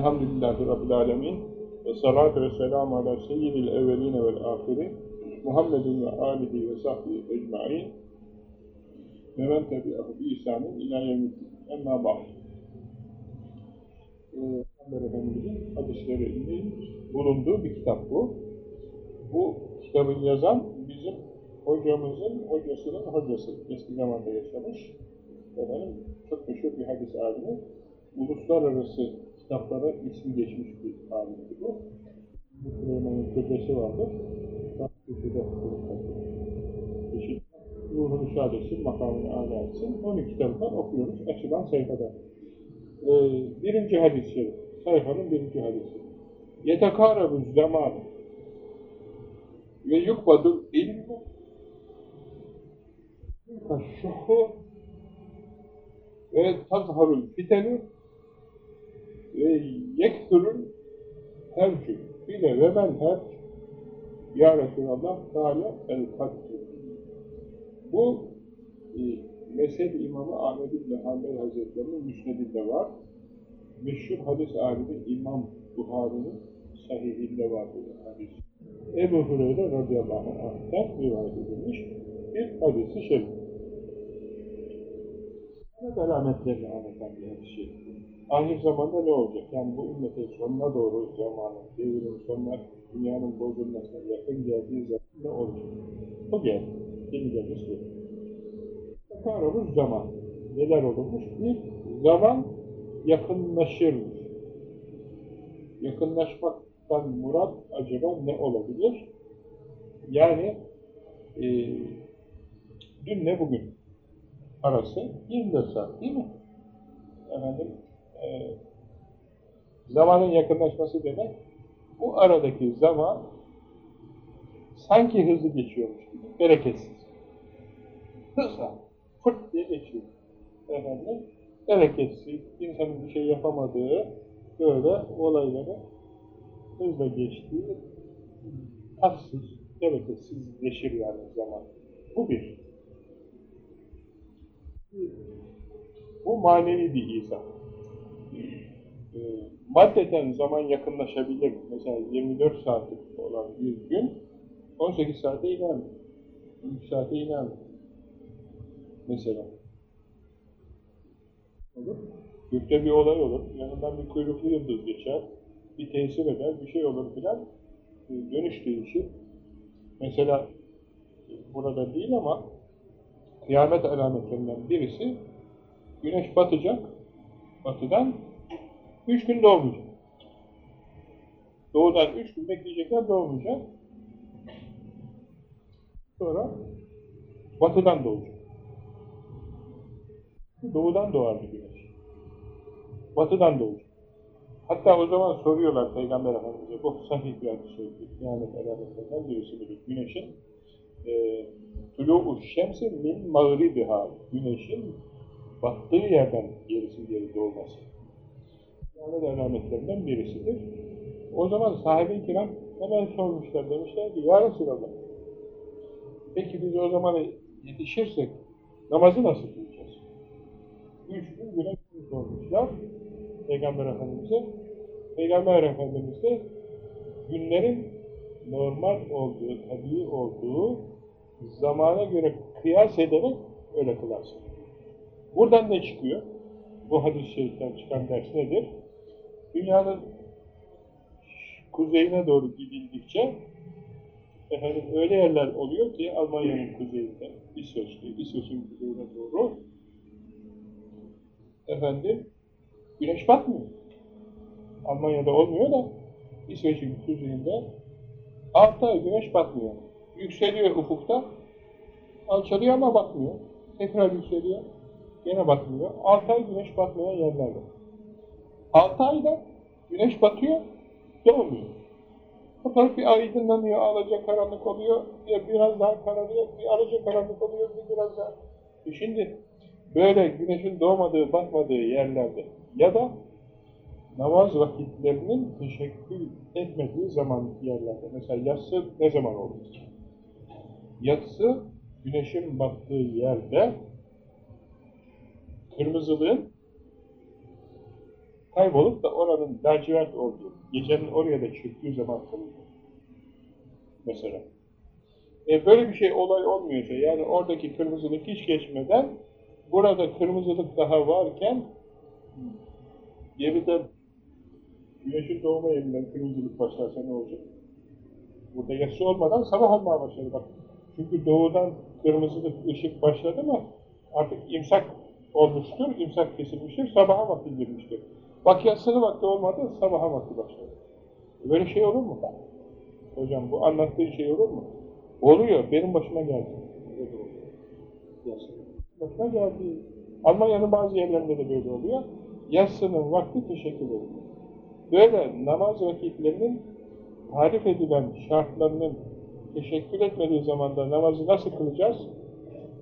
Elhamdülillahi Rabbil Alemin. Ve salatu ve selamu ala seyyidil evveline vel ahiri. Muhammedin ve alihi ve sahbihi ecmain. Ve men tebi'ahu bi ihsanin ila yevmiddin. Emma ba'd. Ee, Peygamber Efendimiz'in hadislerinin bulunduğu bir kitap bu. Bu kitabı yazan bizim hocamızın hocasının hocası. Eski zamanda yaşamış. Efendim, çok meşhur bir hadis alimi. Uluslararası kitaplara ismi geçmiş bir alimdi bu. Süleyman'ın türbesi vardır. Bak köşede. Ruhunu şad etsin, makamını âlâ etsin. Onun kitabından okuyoruz açılan sayfada. Ee, birinci şerif. Sayfanın birinci hadisi. Yetekârebu zaman ve yukbadul ilmu şuhu ve tazharul fitenu ve yekturul hercü bile ve men herc ya Resulallah Teala el katru bu e, mezhep imamı Ahmed İbni Hanbel Hazretleri'nin müsnedinde var. Meşhur hadis alimi İmam Buhari'nin sahihinde var bu hadis. Ebu Hureyre radıyallahu anh'tan rivayet edilmiş bir hadisi şerif. Ümmet alametlerini anlatan bir hadis şerif. Ahir zamanda ne olacak? Yani bu ümmetin sonuna doğru zamanı, devrin sonuna, dünyanın bozulmasına yakın geldiği zaman ne olacak? O. Yeni gelmiş bu. Bakarımız zaman. Neler olurmuş? Bir, zaman yakınlaşırmış. Yakınlaşmaktan murat acaba ne olabilir? Yani e, dünle bugün arası 24 saat değil mi? Efendim, e, zamanın yakınlaşması demek bu aradaki zaman sanki hızlı geçiyormuş gibi, bereketsiz. Hızla, fırt diye geçiyor. Efendim, bereketsiz, insanın bir şey yapamadığı böyle olayları hızla geçtiği tatsız, bereketsizleşir yani zaman. Bu bir. Bu manevi bir izah. E, maddeten zaman yakınlaşabilir. Mesela 24 saatlik olan bir gün 18 saate iner mi? 3 saate iner mi? Mesela. Olur. Gökte bir olay olur. Yanından bir kuyruklu yıldız geçer. Bir tesir eder. Bir şey olur filan. Dönüş değişir. Mesela burada değil ama kıyamet alametlerinden birisi güneş batacak. Batıdan üç gün doğmayacak. Doğudan üç gün bekleyecekler doğmayacak. Sonra batıdan doğacak. Doğudan doğardı güneş. Batıdan doğacak. Hatta o zaman soruyorlar Peygamber Efendimiz'e, bu sahih bir hadis söyledi. Yani alametlerinden birisi budur. Güneşin e, tulu'u şemsi min mağribiha. Güneşin battığı yerden gerisi geri doğması. Yani alametlerinden birisidir. O zaman sahibi kiram hemen sormuşlar. Demişler ki, Ya Resulallah, peki biz o zaman yetişirsek namazı nasıl kılacağız? Üç gün güneş sormuşlar Peygamber Efendimiz'e. Peygamber Efendimiz de günlerin normal olduğu, tabii olduğu zamana göre kıyas ederek öyle kılarsın. Buradan ne çıkıyor? Bu hadis-i şeriften çıkan ders nedir? Dünyanın kuzeyine doğru gidildikçe efendim öyle yerler oluyor ki Almanya'nın kuzeyinde, İsveç'te, İsveç'in kuzeyine doğru efendim güneş batmıyor. Almanya'da olmuyor da İsveç'in kuzeyinde 6 ay güneş batmıyor. Yükseliyor ufukta, alçalıyor ama batmıyor. Tekrar yükseliyor, gene batmıyor. 6 ay güneş batmayan yerler var. 6 ayda güneş batıyor, doğmuyor. Fakat bir aydınlanıyor, alaca karanlık oluyor, bir biraz daha kararıyor, bir alaca karanlık oluyor, bir biraz daha. E şimdi böyle güneşin doğmadığı, batmadığı yerlerde ya da namaz vakitlerinin teşekkül etmediği zaman yerlerde. Mesela yatsı ne zaman olur? Yatsı güneşin battığı yerde kırmızılığın kaybolup da oranın lacivert olduğu, gecenin oraya da çöktüğü zaman kılınıyor. Mesela. E böyle bir şey olay olmuyorsa, yani oradaki kırmızılık hiç geçmeden, burada kırmızılık daha varken, geride güneşin doğma yerinden kırmızılık başlarsa ne olacak? Burada yatsı olmadan sabah olmaya başladı bak. Çünkü doğudan kırmızılık ışık başladı mı artık imsak olmuştur, imsak kesilmiştir, sabaha vakti girmiştir. Bak yatsını vakti olmadı, sabaha vakti başladı. Böyle şey olur mu? Hocam bu anlattığı şey olur mu? Oluyor, benim başıma geldi. Başıma geldi. Almanya'nın bazı yerlerinde de böyle oluyor. Yatsının vakti teşekkür ediyor. Böyle namaz vakitlerinin tarif edilen şartlarının teşekkür etmediği zamanda namazı nasıl kılacağız?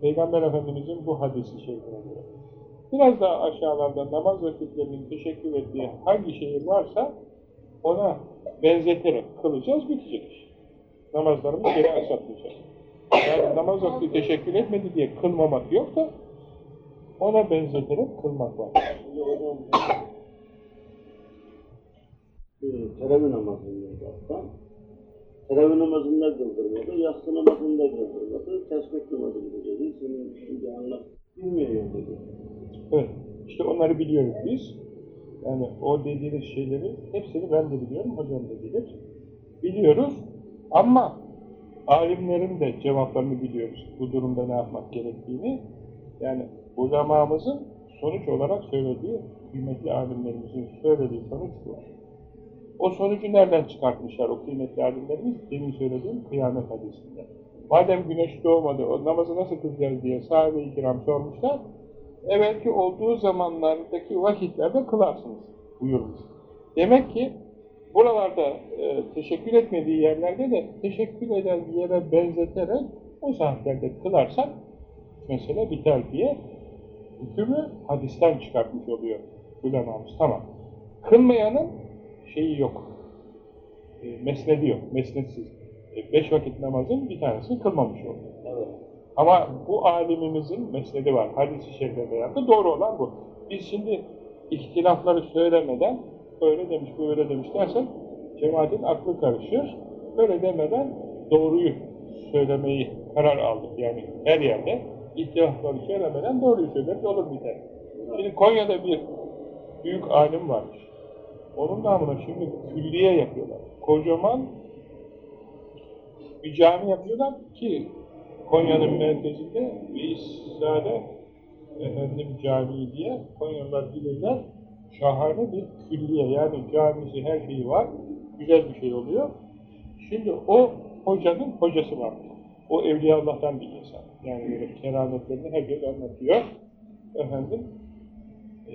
Peygamber Efendimizin bu hadisi şerifine göre. Biraz daha aşağılarda namaz vakitlerinin teşekkür ettiği hangi şehir varsa ona benzeterek kılacağız, bitecek iş. Namazlarımızı geri aksatmayacağız. Yani namaz vakti teşekkür etmedi diye kılmamak yok da ona benzeterek kılmak var. teravih namazında yaptan, teravih namazında kıldırmadı, yatsı namazında kıldırmadı, tesbih namazı kılacağız. Senin şimdi anlat, bilmiyor dedi. Evet, işte onları biliyoruz biz. Yani o dediğiniz şeyleri, hepsini ben de biliyorum, hocam da bilir. Biliyoruz ama alimlerin de cevaplarını biliyoruz. Bu durumda ne yapmak gerektiğini. Yani ulemamızın sonuç olarak söylediği, kıymetli alimlerimizin söylediği sonuç bu. O sonucu nereden çıkartmışlar o kıymetli alimlerimiz? Demin söylediğim kıyamet hadisinde. Madem güneş doğmadı, o namazı nasıl kılacağız diye sahabe-i kiram sormuşlar. Evvelki olduğu zamanlardaki vakitlerde kılarsınız buyurmuş. Demek ki buralarda e, teşekkür etmediği yerlerde de teşekkür eden yere benzeterek o saatlerde kılarsak mesele biter diye hükmü hadisten çıkartmış oluyor ulemamız. Tamam. Kılmayanın şeyi yok. E, mesnedi yok. Mesnetsiz. E, beş vakit namazın bir tanesini kılmamış oldu. Evet. Ama bu alimimizin mesnedi var. Hadis-i şerifte yaptı. Doğru olan bu. Biz şimdi ihtilafları söylemeden öyle demiş, böyle demiş dersen cemaatin aklı karışır. Öyle demeden doğruyu söylemeyi karar aldık. Yani her yerde ihtilafları söylemeden doğruyu söyleriz, olur biter. Şimdi Konya'da bir büyük alim varmış. Onun namına şimdi külliye yapıyorlar. Kocaman bir cami yapıyorlar ki Konya'nın merkezinde Veysade Efendim Camii diye Konyalılar bilirler. Şahane bir külliye yani camisi her şeyi var. Güzel bir şey oluyor. Şimdi o hocanın hocası var. O Evliya Allah'tan bir insan. Yani böyle kerametlerini herkes anlatıyor. Efendim e,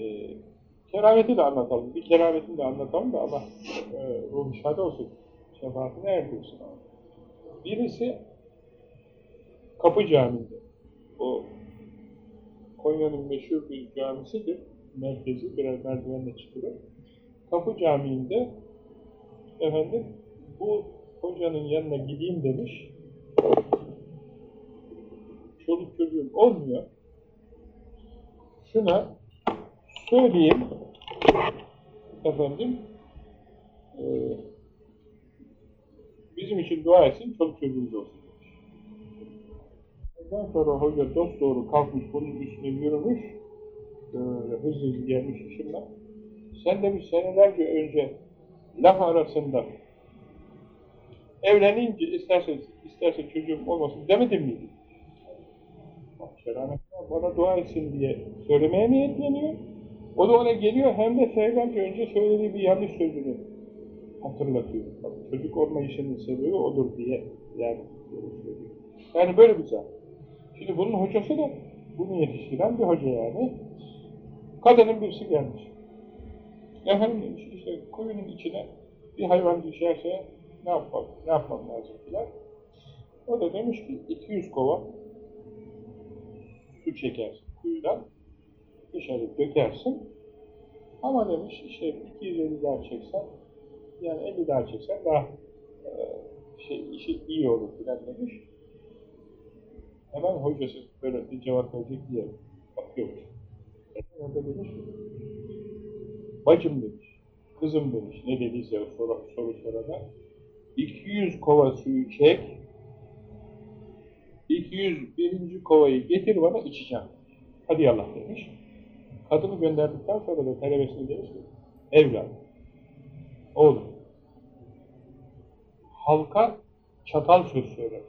kerameti de anlatalım. Bir kerametini de anlatalım da Allah e, ruhu şad olsun. Şefaatine erdirsin. Birisi Kapı Camii'nde. O Konya'nın meşhur bir camisidir. Merkezi, birer merdivenle çıkılır. Kapı Camii'nde efendim bu hocanın yanına gideyim demiş. Çoluk çocuğum olmuyor. Şuna söyleyeyim efendim e, bizim için dua etsin, çoluk çocuğumuz olsun. Ondan sonra hoca dost doğru kalkmış, bunun üstüne yürümüş, böyle hızlı hızlı gelmiş işimle. Sen demiş senelerce önce laf arasında evlenince istersen, istersen çocuğum olmasın demedin miydi? Şerametler bana dua etsin diye söylemeye niyetleniyor. O da ona geliyor hem de senelerce önce söylediği bir yanlış sözünü hatırlatıyor. Çocuk olma işinin sebebi odur diye yani söylüyor. Yani böyle bir zat. Şimdi bunun hocası da bunu yetiştiren bir hoca yani. Kadının birisi gelmiş. Efendim demiş işte kuyunun içine bir hayvan düşerse ne yapmak, ne yapmam lazım diye. O da demiş ki 200 kova su çekersin kuyudan, dışarı dökersin. Ama demiş işte 250 daha çeksen, yani 50 daha çeksen daha e, şey, işi iyi olur filan demiş. Hemen hocası böyle bir cevap verecek diye bakıyormuş. Orada demiş Bacım demiş, kızım demiş, ne dediyse soru, soru sorana. 200 kova suyu çek, 201. kovayı getir bana içeceğim. Hadi yallah demiş. Kadını gönderdikten sonra da talebesine demiş ki, evlat, oğlum, halka çatal söz söyler,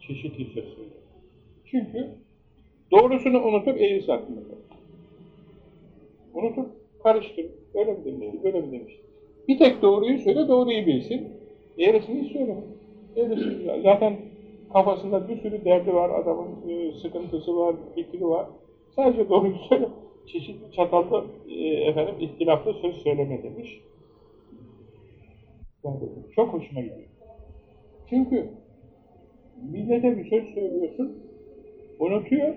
çeşitli söz söyler. Çünkü doğrusunu unutup eğrisi aklına kalır. Unutup karıştır, öyle mi demişti, böyle mi demişti. Bir tek doğruyu söyle, doğruyu bilsin. Eğrisini hiç söyleme. Eğrisi, zaten kafasında bir sürü derdi var, adamın e, sıkıntısı var, fikri var. Sadece doğruyu söyle. Çeşitli çatallı, e, efendim, ihtilaflı söz söyleme demiş. Çok hoşuma gidiyor. Çünkü millete bir söz söylüyorsun, unutuyor,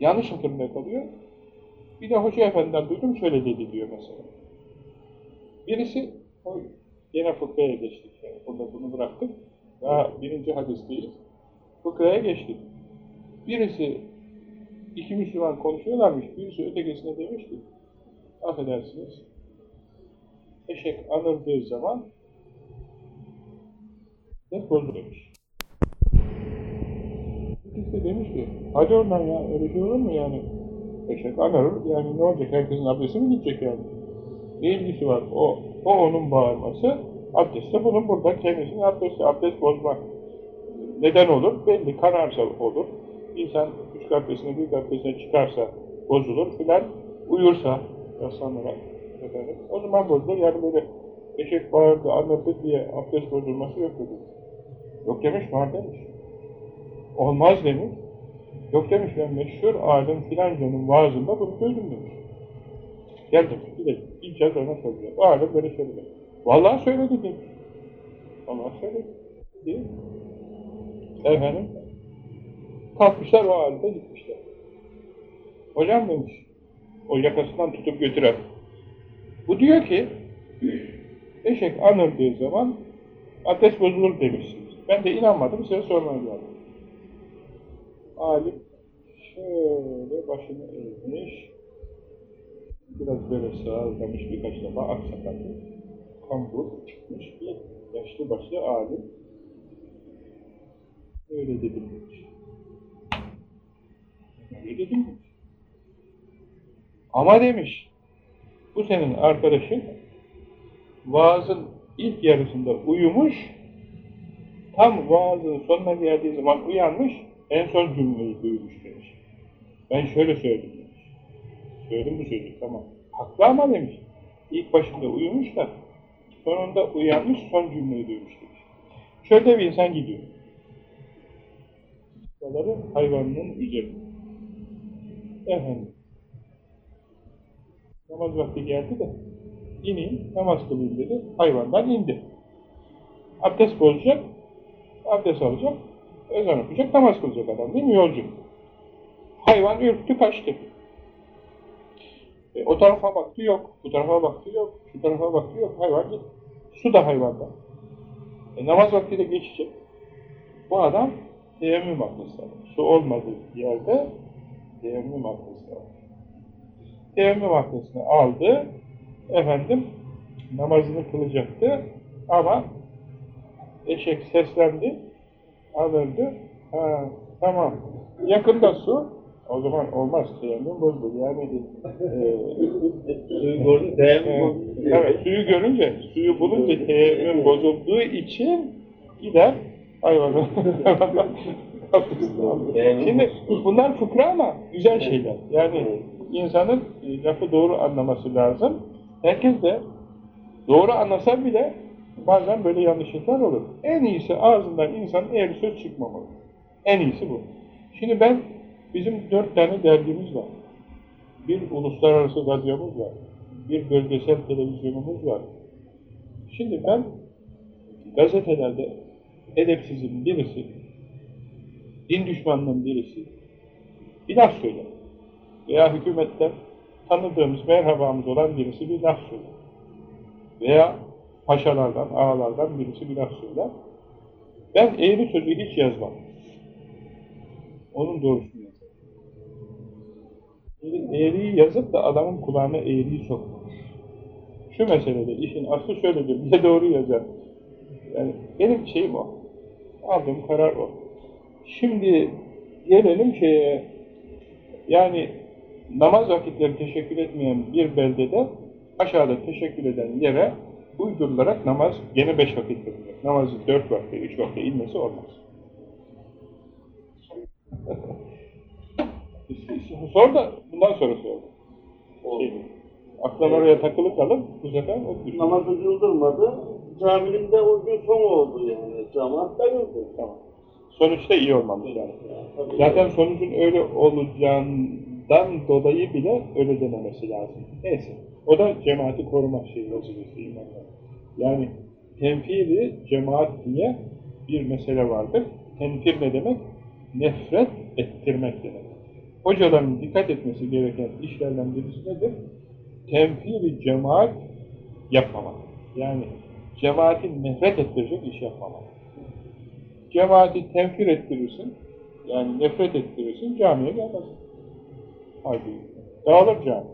yanlış hatırında kalıyor. Bir de Hoca Efendi'den duydum şöyle dedi diyor mesela. Birisi, o yine fıkraya geçtik yani, burada bunu bıraktık. Daha birinci hadisteyiz. Fıkraya geçtik. Birisi, iki Müslüman konuşuyorlarmış, birisi ötekisine demiş ki, affedersiniz, eşek anıldığı zaman ne bozdu demiş. De demiş ki, hadi oradan ya, öyle şey olur mu yani? Eşek anarır, yani ne olacak, herkesin abdesti mi gidecek yani? Ne ilgisi var? O, o onun bağırması, abdest de bunun burada kendisinin abdesti, abdest bozmak. Neden olur? Belli, kanarsa olur. İnsan üç abdestine, büyük abdestine çıkarsa bozulur filan, uyursa yaslanarak efendim, o zaman bozulur. Yani böyle eşek bağırdı, anlattı diye abdest bozulması yok dedi. Yok demiş, var demiş. Olmaz demiş. Yok demiş ben meşhur alim filancanın vaazında bunu duydum demiş. Gel demiş gidelim. İlçe ona soruyor. O alim böyle söylüyor. Vallahi söyledi demiş. Vallahi söyledi. Değil? Efendim kalkmışlar o alimde gitmişler. Hocam demiş o yakasından tutup götüren. Bu diyor ki eşek anırdığı zaman ateş bozulur demişsiniz. Ben de inanmadım size sormaya geldim. Alim şöyle başını eğmiş, biraz böyle sağlamış birkaç defa aksakallı, kambur çıkmış bir yaşlı başlı alim. Öyle dedim demiş. Öyle dedim demiş. Ama demiş, bu senin arkadaşın vaazın ilk yarısında uyumuş, tam vaazın sonuna geldiği zaman uyanmış, en son cümleyi duymuş demiş. Ben şöyle söyledim demiş. Söyledim bu sözü tamam. Haklı ama demiş. İlk başında uyumuş da sonunda uyanmış son cümleyi duymuş demiş. Şöyle bir insan gidiyor. Hayvanının üzerinde. Efendim. Namaz vakti geldi de ineyim, namaz kılayım dedi. Hayvandan indi. Abdest bozacak, abdest alacak, ezan okuyacak, namaz kılacak adam değil mi? Yolcu. Hayvan ürktü, kaçtı. E, o tarafa baktı yok, bu tarafa baktı yok, şu tarafa baktı yok, hayvan gitti. Su da hayvanda. E, namaz vakti de geçecek. Bu adam teyemmüm abdesti alır. Su olmadığı yerde teyemmüm abdesti Teyemmüm abdestini aldı, efendim namazını kılacaktı ama eşek seslendi, alırdı. Ha, tamam. Yakında su. O zaman olmaz. Teyemmüm bozulur. Yani e, Suyu gördün, teyemmüm e, evet, suyu görünce, suyu bulunca teyemmüm bozulduğu için gider hayvanı. Şimdi bunlar fıkra ama güzel şeyler. Yani insanın e, lafı doğru anlaması lazım. Herkes de doğru anlasa bile bazen böyle yanlışlıklar olur. En iyisi ağzından insan eğer söz çıkmamalı. En iyisi bu. Şimdi ben, bizim dört tane dergimiz var. Bir uluslararası radyomuz var. Bir bölgesel televizyonumuz var. Şimdi ben gazetelerde edepsizin birisi, din düşmanının birisi bir laf söyler. Veya hükümetten tanıdığımız, merhabamız olan birisi bir laf söyler. Veya paşalardan, ağalardan birisi bir laf söyler. Ben eğri sözü hiç yazmam. Onun doğrusunu yazarım. Eğriyi yazıp da adamın kulağına eğriyi sokmam. şu meselede işin aslı şöyledir diye doğru yazar. Yani benim şeyim o. Aldığım karar o. Şimdi gelelim şeye, yani namaz vakitleri teşekkür etmeyen bir beldede aşağıda teşekkür eden yere uydurularak namaz gene beş vakit kılınacak. Namazı dört vakte, üç vakte inmesi olmaz. Sor da bundan sonra sor. Şey, aklın oraya takılı kalıp bu sefer o düşün. Namazı kıldırmadı. Caminin de o gün son oldu yani. Cemaat dağıldı. Tamam. Sonuçta iyi olmamış yani. Tabii. Zaten sonucun öyle olacağından dolayı bile öyle dememesi lazım. Neyse. O da cemaati koruma şeyi vazifesi imanlar. Yani tenfiri cemaat diye bir mesele vardır. Tenfir ne demek? Nefret ettirmek demek. Hocaların dikkat etmesi gereken işlerden birisi nedir? Tenfiri cemaat yapmamak. Yani cemaati nefret ettirecek iş yapmamak. Cemaati tenfir ettirirsin, yani nefret ettirirsin, camiye gelmezsin. Haydi. Dağılır cami.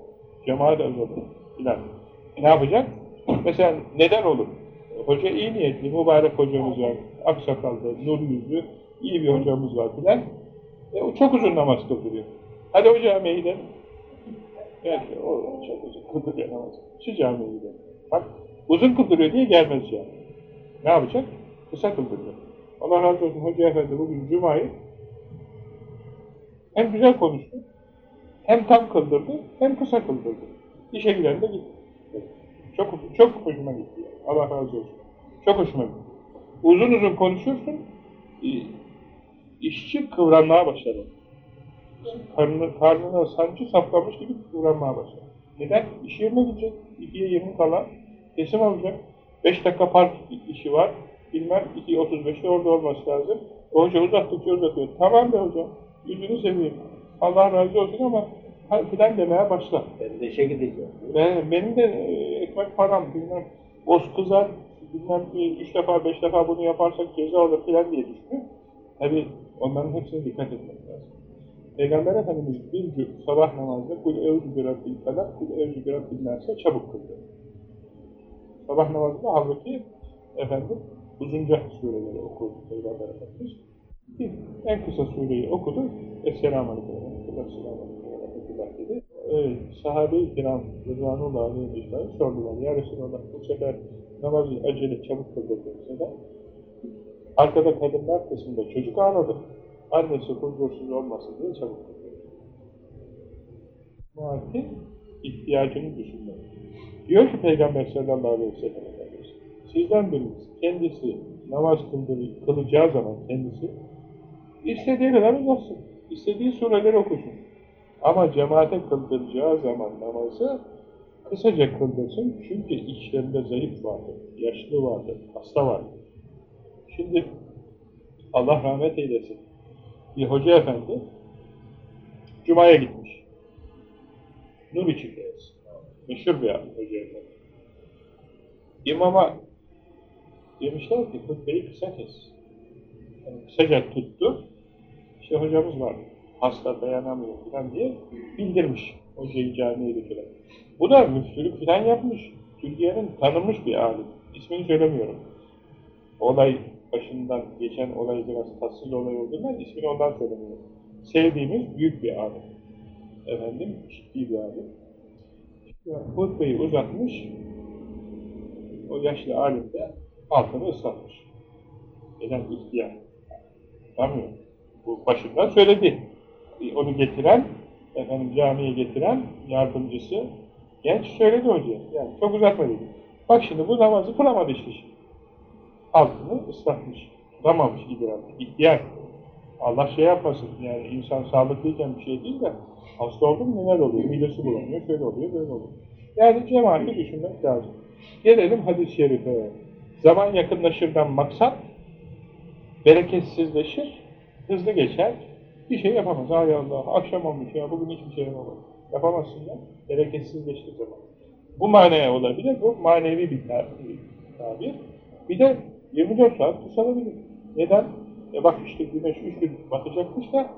Cemaat azalır. Filan. Ne yapacak? Mesela neden olur? Hoca iyi niyetli, mübarek hocamız var, aksakallı, nur yüzlü, iyi bir hocamız var filan. E, o çok uzun namaz kıldırıyor. Hadi o camiye gidelim. Belki o çok uzun kıldırıyor namaz. Şu camiye gidelim. Bak, uzun kıldırıyor diye gelmez yani. Ne yapacak? Kısa kıldırıyor. Allah razı olsun Hoca Efendi bugün Cuma'yı hem güzel konuştu, hem tam kıldırdı, hem kısa kıldırdı. İşe giden de gitti. Çok, çok hoşuma gitti. Allah razı olsun. Çok hoşuma gitti. Uzun uzun konuşursun, i- işçi kıvranmaya başladı. Karnı, karnına sancı saplamış gibi kıvranmaya başladı. Neden? İş yerine gidecek. İkiye yirmi kala kesim alacak. Beş dakika park işi var. Bilmem 2.35'te orada olması lazım. O hoca uzattıkça uzatıyor. Tamam be hocam. Yüzünü seveyim. Allah razı olsun ama filan demeye başla. Ben de işe gideceğim. Ben, benim de e, ekmek param bilmem boz kızar bilmem bir üç defa beş defa bunu yaparsak ceza alır filan diye düşünüyor. Tabi onların hepsine dikkat etmek lazım. Peygamber Efendimiz bir sabah namazında kul evcü bir rabbil kadar kul evcü bir rabbil nase çabuk kıldı. Sabah namazında halbuki efendim uzunca sureleri okudu Peygamber Efendimiz. Bir, en kısa sureyi okudu. Esselamu Aleyküm Esselamu Aleyküm dedi. Evet, sahabe-i kiram Rıdvanullah Aleyhi Ecmaîn sordular. Ya Resulallah bu sefer namazı acele çabuk kıldırdığınızda da arkada kadınlar kısmında çocuk ağladı. Annesi huzursuz olmasın diye çabuk kıldırdı. Muhakkik ihtiyacını düşünmek. Diyor ki Peygamber sallallahu aleyhi ve sellem sizden biriniz kendisi namaz kıldığı, kılacağı zaman kendisi istediği kadar uzatsın, istediği sureleri okusun. Ama cemaate kıldıracağı zaman namazı kısaca kıldırsın çünkü içlerinde zayıf vardır, yaşlı vardır, hasta vardır. Şimdi Allah rahmet eylesin. Bir hoca efendi Cuma'ya gitmiş. Nur içindeyiz. Meşhur bir hoca efendi. İmama demişler ki hutbeyi kısa kes. Yani kısaca tuttu. İşte hocamız var. Hasta dayanamıyor falan diye bildirmiş hocayı camiye götüren. Bu da müftülük falan yapmış. Türkiye'nin tanınmış bir alim. İsmini söylemiyorum. Olay başından geçen olay biraz tatsız olay olduğundan ismini ondan söylemiyorum. Sevdiğimiz büyük bir alim. Efendim ciddi bir alim. Hutbeyi uzatmış. O yaşlı alim de altını ıslatmış. Neden ihtiyar? Tamam Bu başından söyledi. Onu getiren, efendim camiye getiren yardımcısı genç söyledi hocaya. Yani çok uzatma dedi. Bak şimdi bu namazı kılamadı işte şimdi. Altını ıslatmış. Tutamamış idrarını. İhtiyar. Allah şey yapmasın. Yani insan sağlıklıyken bir şey değil de hasta oldu mu neler oluyor? Midesi bulanıyor, şöyle oluyor, böyle oluyor. Yani cemaati düşünmek lazım. Gelelim hadis-i şerife. Zaman yakınlaşırdan maksat bereketsizleşir, hızlı geçer, bir şey yapamaz. Ay Allah, akşam olmuş ya, bugün hiçbir şey yapamaz. Yapamazsın ya, bereketsizleştiği zaman. Bu manaya olabilir, bu manevi bir tabir. Bir de 24 saat kısalabilir. Neden? E bak işte güneş üç gün batacakmış da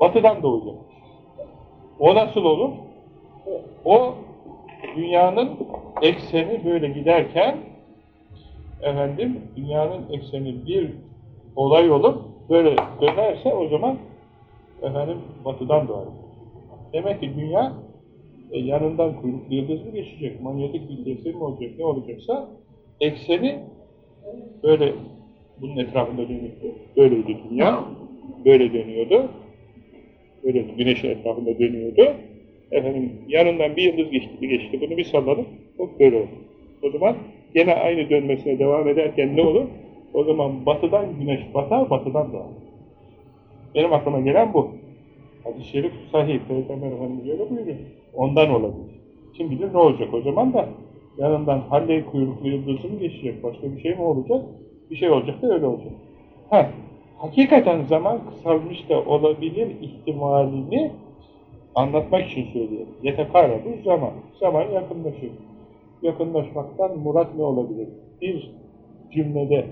batıdan doğacak. O nasıl olur? O dünyanın ekseni böyle giderken efendim dünyanın ekseni bir olay olup böyle dönerse o zaman efendim batıdan doğar. Demek ki dünya e, yanından kuyruklu yıldız mı geçecek, manyetik bir tesir mi olacak, ne olacaksa ekseni böyle bunun etrafında dönüyordu. Böyleydi dünya. Böyle dönüyordu. Böyle güneşin etrafında dönüyordu. Efendim yanından bir yıldız geçti, geçti. Bunu bir salladık. Hop böyle oldu. O zaman gene aynı dönmesine devam ederken ne olur? O zaman batıdan güneş batar, batıdan doğar. Benim aklıma gelen bu. Hadis-i şerif sahih. Peygamber Efendimiz öyle buyuruyor. Ondan olabilir. Kim bilir ne olacak o zaman da yanından Halley kuyruklu yıldızı mı geçecek? Başka bir şey mi olacak? Bir şey olacak da öyle olacak. Ha, hakikaten zaman kısalmış da olabilir ihtimalini anlatmak için söylüyorum. Yetekara bu zaman. Zaman yakınlaşıyor. Yakınlaşmaktan murat ne olabilir? Bir cümlede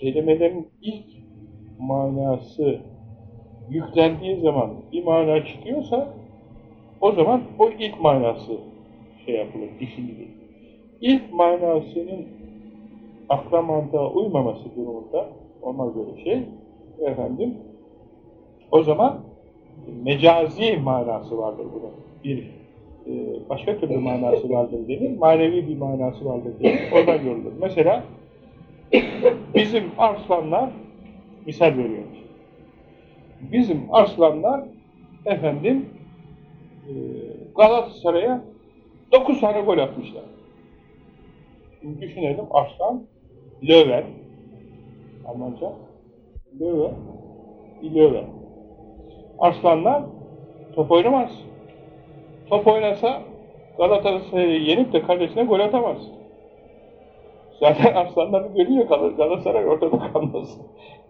kelimelerin ilk manası yüklendiği zaman bir mana çıkıyorsa o zaman o ilk manası şey yapılır, düşünülür. İlk manasının akla mantığa uymaması durumunda olmaz böyle şey efendim o zaman mecazi manası vardır bunun. Bir e, başka türlü manası vardır denir, manevi bir manası vardır denir. Oradan görülür. Mesela bizim arslanlar misal veriyorum. Bizim arslanlar efendim e, Galatasaray'a 9 tane gol atmışlar. Şimdi düşünelim Arslan, Löwen, Almanca, Löwen, Löwen. Arslanlar top oynamaz. Top oynasa Galatasaray'ı yenip de kalesine gol atamaz. Zaten arslanların gölüyle kalır. Galatasaray ortada kalmaz.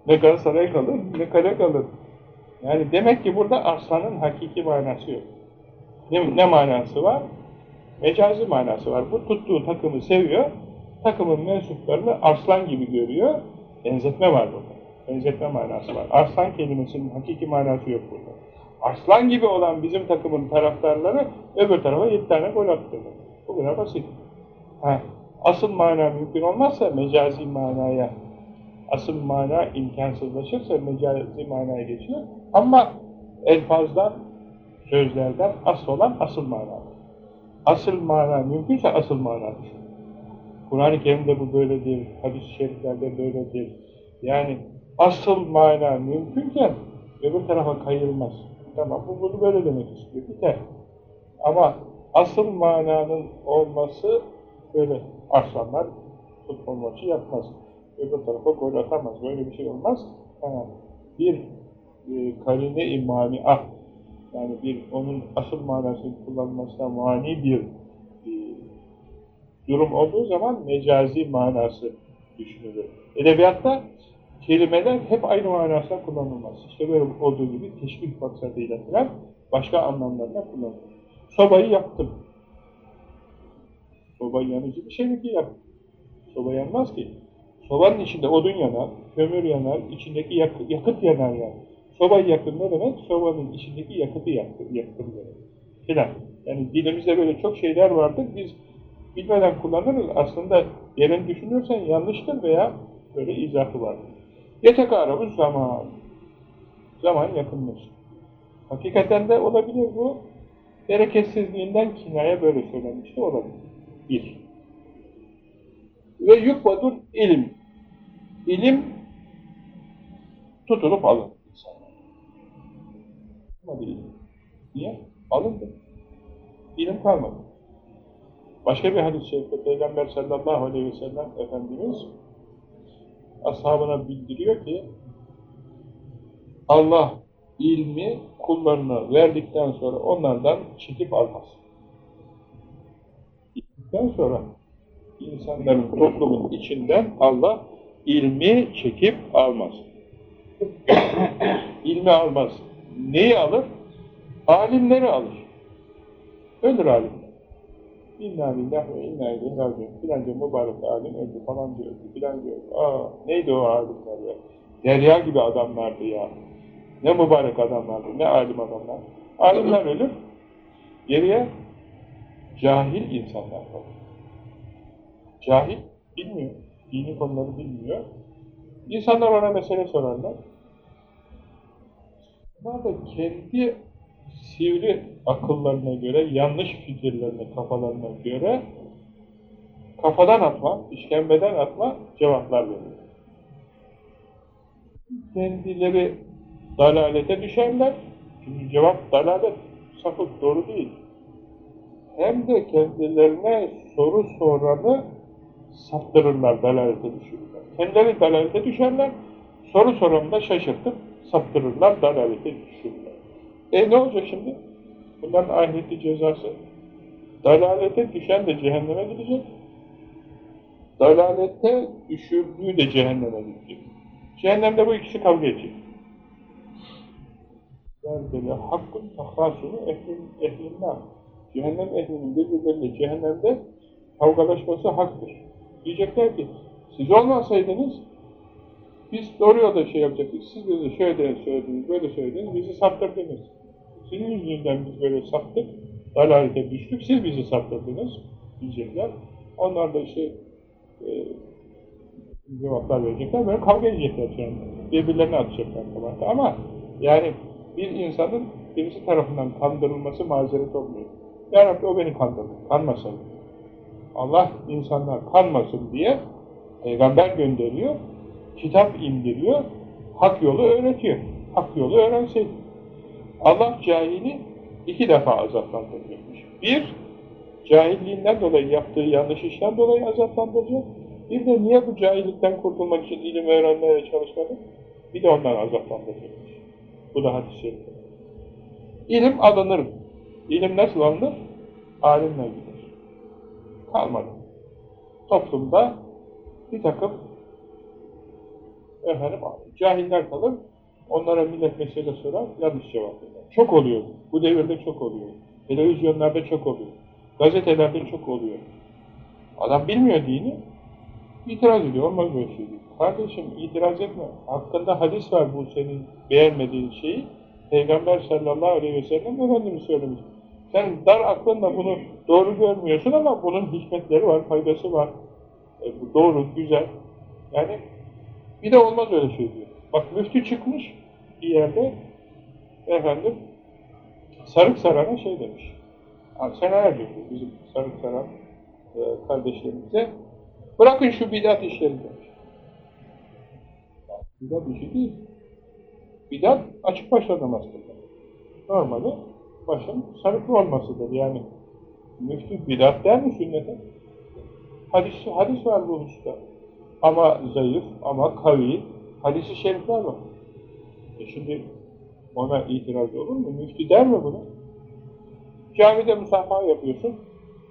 Ne Galatasaray kalır, ne kale kalır. Yani demek ki burada arslanın hakiki manası yok. Ne, ne manası var? Mecazi manası var. Bu tuttuğu takımı seviyor, takımın mensuplarını arslan gibi görüyor. Benzetme var burada. Benzetme manası var. Arslan kelimesinin hakiki manası yok burada. Arslan gibi olan bizim takımın taraftarları öbür tarafa 7 tane gol attı. Bu kadar basit. Ha, asıl mana mümkün olmazsa mecazi manaya, asıl mana imkansızlaşırsa mecazi manaya geçiyor. Ama elfazdan, sözlerden asıl olan asıl manadır. Asıl mana mümkünse asıl manadır. Kur'an-ı Kerim'de bu böyledir, hadis-i şeriflerde böyledir. Yani asıl mana mümkünken öbür tarafa kayılmaz. Tamam, bu bunu böyle demek istiyor, biter. Ama asıl mananın olması böyle arslanlar futbol maçı yapmaz. Öbür tarafa gol atamaz. Böyle bir şey olmaz. Ha, bir e, karine imani ah yani bir onun asıl manasını kullanmasına mani bir e, durum olduğu zaman mecazi manası düşünülür. Edebiyatta kelimeler hep aynı manasında kullanılmaz. İşte böyle olduğu gibi teşbih maksadıyla falan başka anlamlarla kullanılır. Sobayı yaktım. Soba yanıcı bir şey mi ki yak? Soba yanmaz ki. Sobanın içinde odun yanar, kömür yanar, içindeki yak yakıt yanar yani. Sobayı yakın ne demek? Sobanın içindeki yakıtı yaktım, yaktım demek. Filan. Yani dilimizde böyle çok şeyler vardır. Biz bilmeden kullanırız. Aslında yerini düşünürsen yanlıştır veya böyle izahı vardır. Yetek aramız zaman. Zaman yakınmış. Hakikaten de olabilir bu. Bereketsizliğinden kinaya böyle söylenmiş de olabilir. Bir. Ve yukbadur ilim. İlim tutulup alın. İlim. Niye? Alındı. İlim kalmadı. Başka bir hadis-i şerifte Peygamber sallallahu aleyhi ve sellem Efendimiz ashabına bildiriyor ki Allah ilmi kullarına verdikten sonra onlardan çekip almaz. İlmden sonra insanların toplumun içinden Allah ilmi çekip almaz. ilmi almaz. Neyi alır? Alimleri alır. Ölür alimler. İnna lillahi ve inna ileyhi raciun. Filanca mübarek alim öldü falan diyor. Filan diyor. Aa neydi o alimler ya? Derya gibi adamlardı ya. Ne mübarek adamlardı, ne alim adamlar. Alimler ölür. Geriye cahil insanlar kalır. Cahil, bilmiyor. Dini konuları bilmiyor. İnsanlar ona mesele sorarlar. Onlar da kendi sivri akıllarına göre, yanlış fikirlerine, kafalarına göre kafadan atma, işkembeden atma cevaplar veriyor. Kendileri dalalete düşerler. Çünkü cevap dalalet, sapık, doğru değil. Hem de kendilerine soru soranı saptırırlar, dalalete düşürürler. Kendileri dalalete düşerler, soru soranı da şaşırtıp saptırırlar, dalalete düşürürler. E ne olacak şimdi? Bunların ahireti cezası. Dalalete düşen de cehenneme gidecek. Dalalete düşürdüğü de cehenneme gidecek. Cehennemde bu ikisi kavga edecek. Böyle hakkın tahasunu ehlin, ehlinden. Cehennem ehlinin birbirleriyle cehennemde kavgalaşması haktır. Diyecekler ki, siz olmasaydınız biz doğru yolda şey yapacaktık. Siz bize şöyle söylediniz, böyle söylediniz, bizi saptırdınız. Sizin yüzünden biz böyle saptık, dalalete düştük, siz bizi saptırdınız diyecekler. Onlar da işte e, cevaplar verecekler, böyle kavga edecekler yani. Birbirlerine atacaklar kabahati. Ama yani bir insanın birisi tarafından kandırılması mazeret olmuyor. Ya Rabbi o beni kandırdı, kanmasın. Allah insanlar kanmasın diye peygamber gönderiyor, kitap indiriyor, hak yolu öğretiyor. Hak yolu öğrenseydi. Allah cahili iki defa azaplandıracakmış. Bir, cahilliğinden dolayı yaptığı yanlış işten dolayı azaplandıracak. Bir de niye bu cahillikten kurtulmak için ilim öğrenmeye çalışmadı? Bir de ondan azaplandıracakmış. Bu da hadis-i. İlim alınır. İlim nasıl alınır? Alimle gider. Kalmadı. Toplumda bir takım efendim, cahiller kalır, onlara millet mesele sorar, yanlış cevap verir. Çok oluyor. Bu devirde çok oluyor. Televizyonlarda çok oluyor. Gazetelerde çok oluyor. Adam bilmiyor dini, itiraz ediyor. Olmaz böyle şey değil. Kardeşim itiraz etme. Hakkında hadis var bu senin beğenmediğin şeyi. Peygamber sallallahu aleyhi ve sellem Efendimiz söylemiş. Sen dar aklınla bunu doğru görmüyorsun ama bunun hikmetleri var, faydası var. E, bu doğru, güzel. Yani bir de olmaz öyle şey diyor. Bak müftü çıkmış bir yerde efendim sarık sarana şey demiş. Senelerce bizim sarık saran e, kardeşlerimize bırakın şu bidat işlerini demiş. Bidat işi değil. Bidat açık başla namaz kılmak. Normalde başın sarıklı olmasıdır. Yani müftü bidat der mi sünnete? Hadis, hadis var bu hususta. Ama zayıf, ama kavi, hadis-i şerifler var. E şimdi ona itiraz olur mu? Müftü der mi bunu? Camide müsafaha yapıyorsun.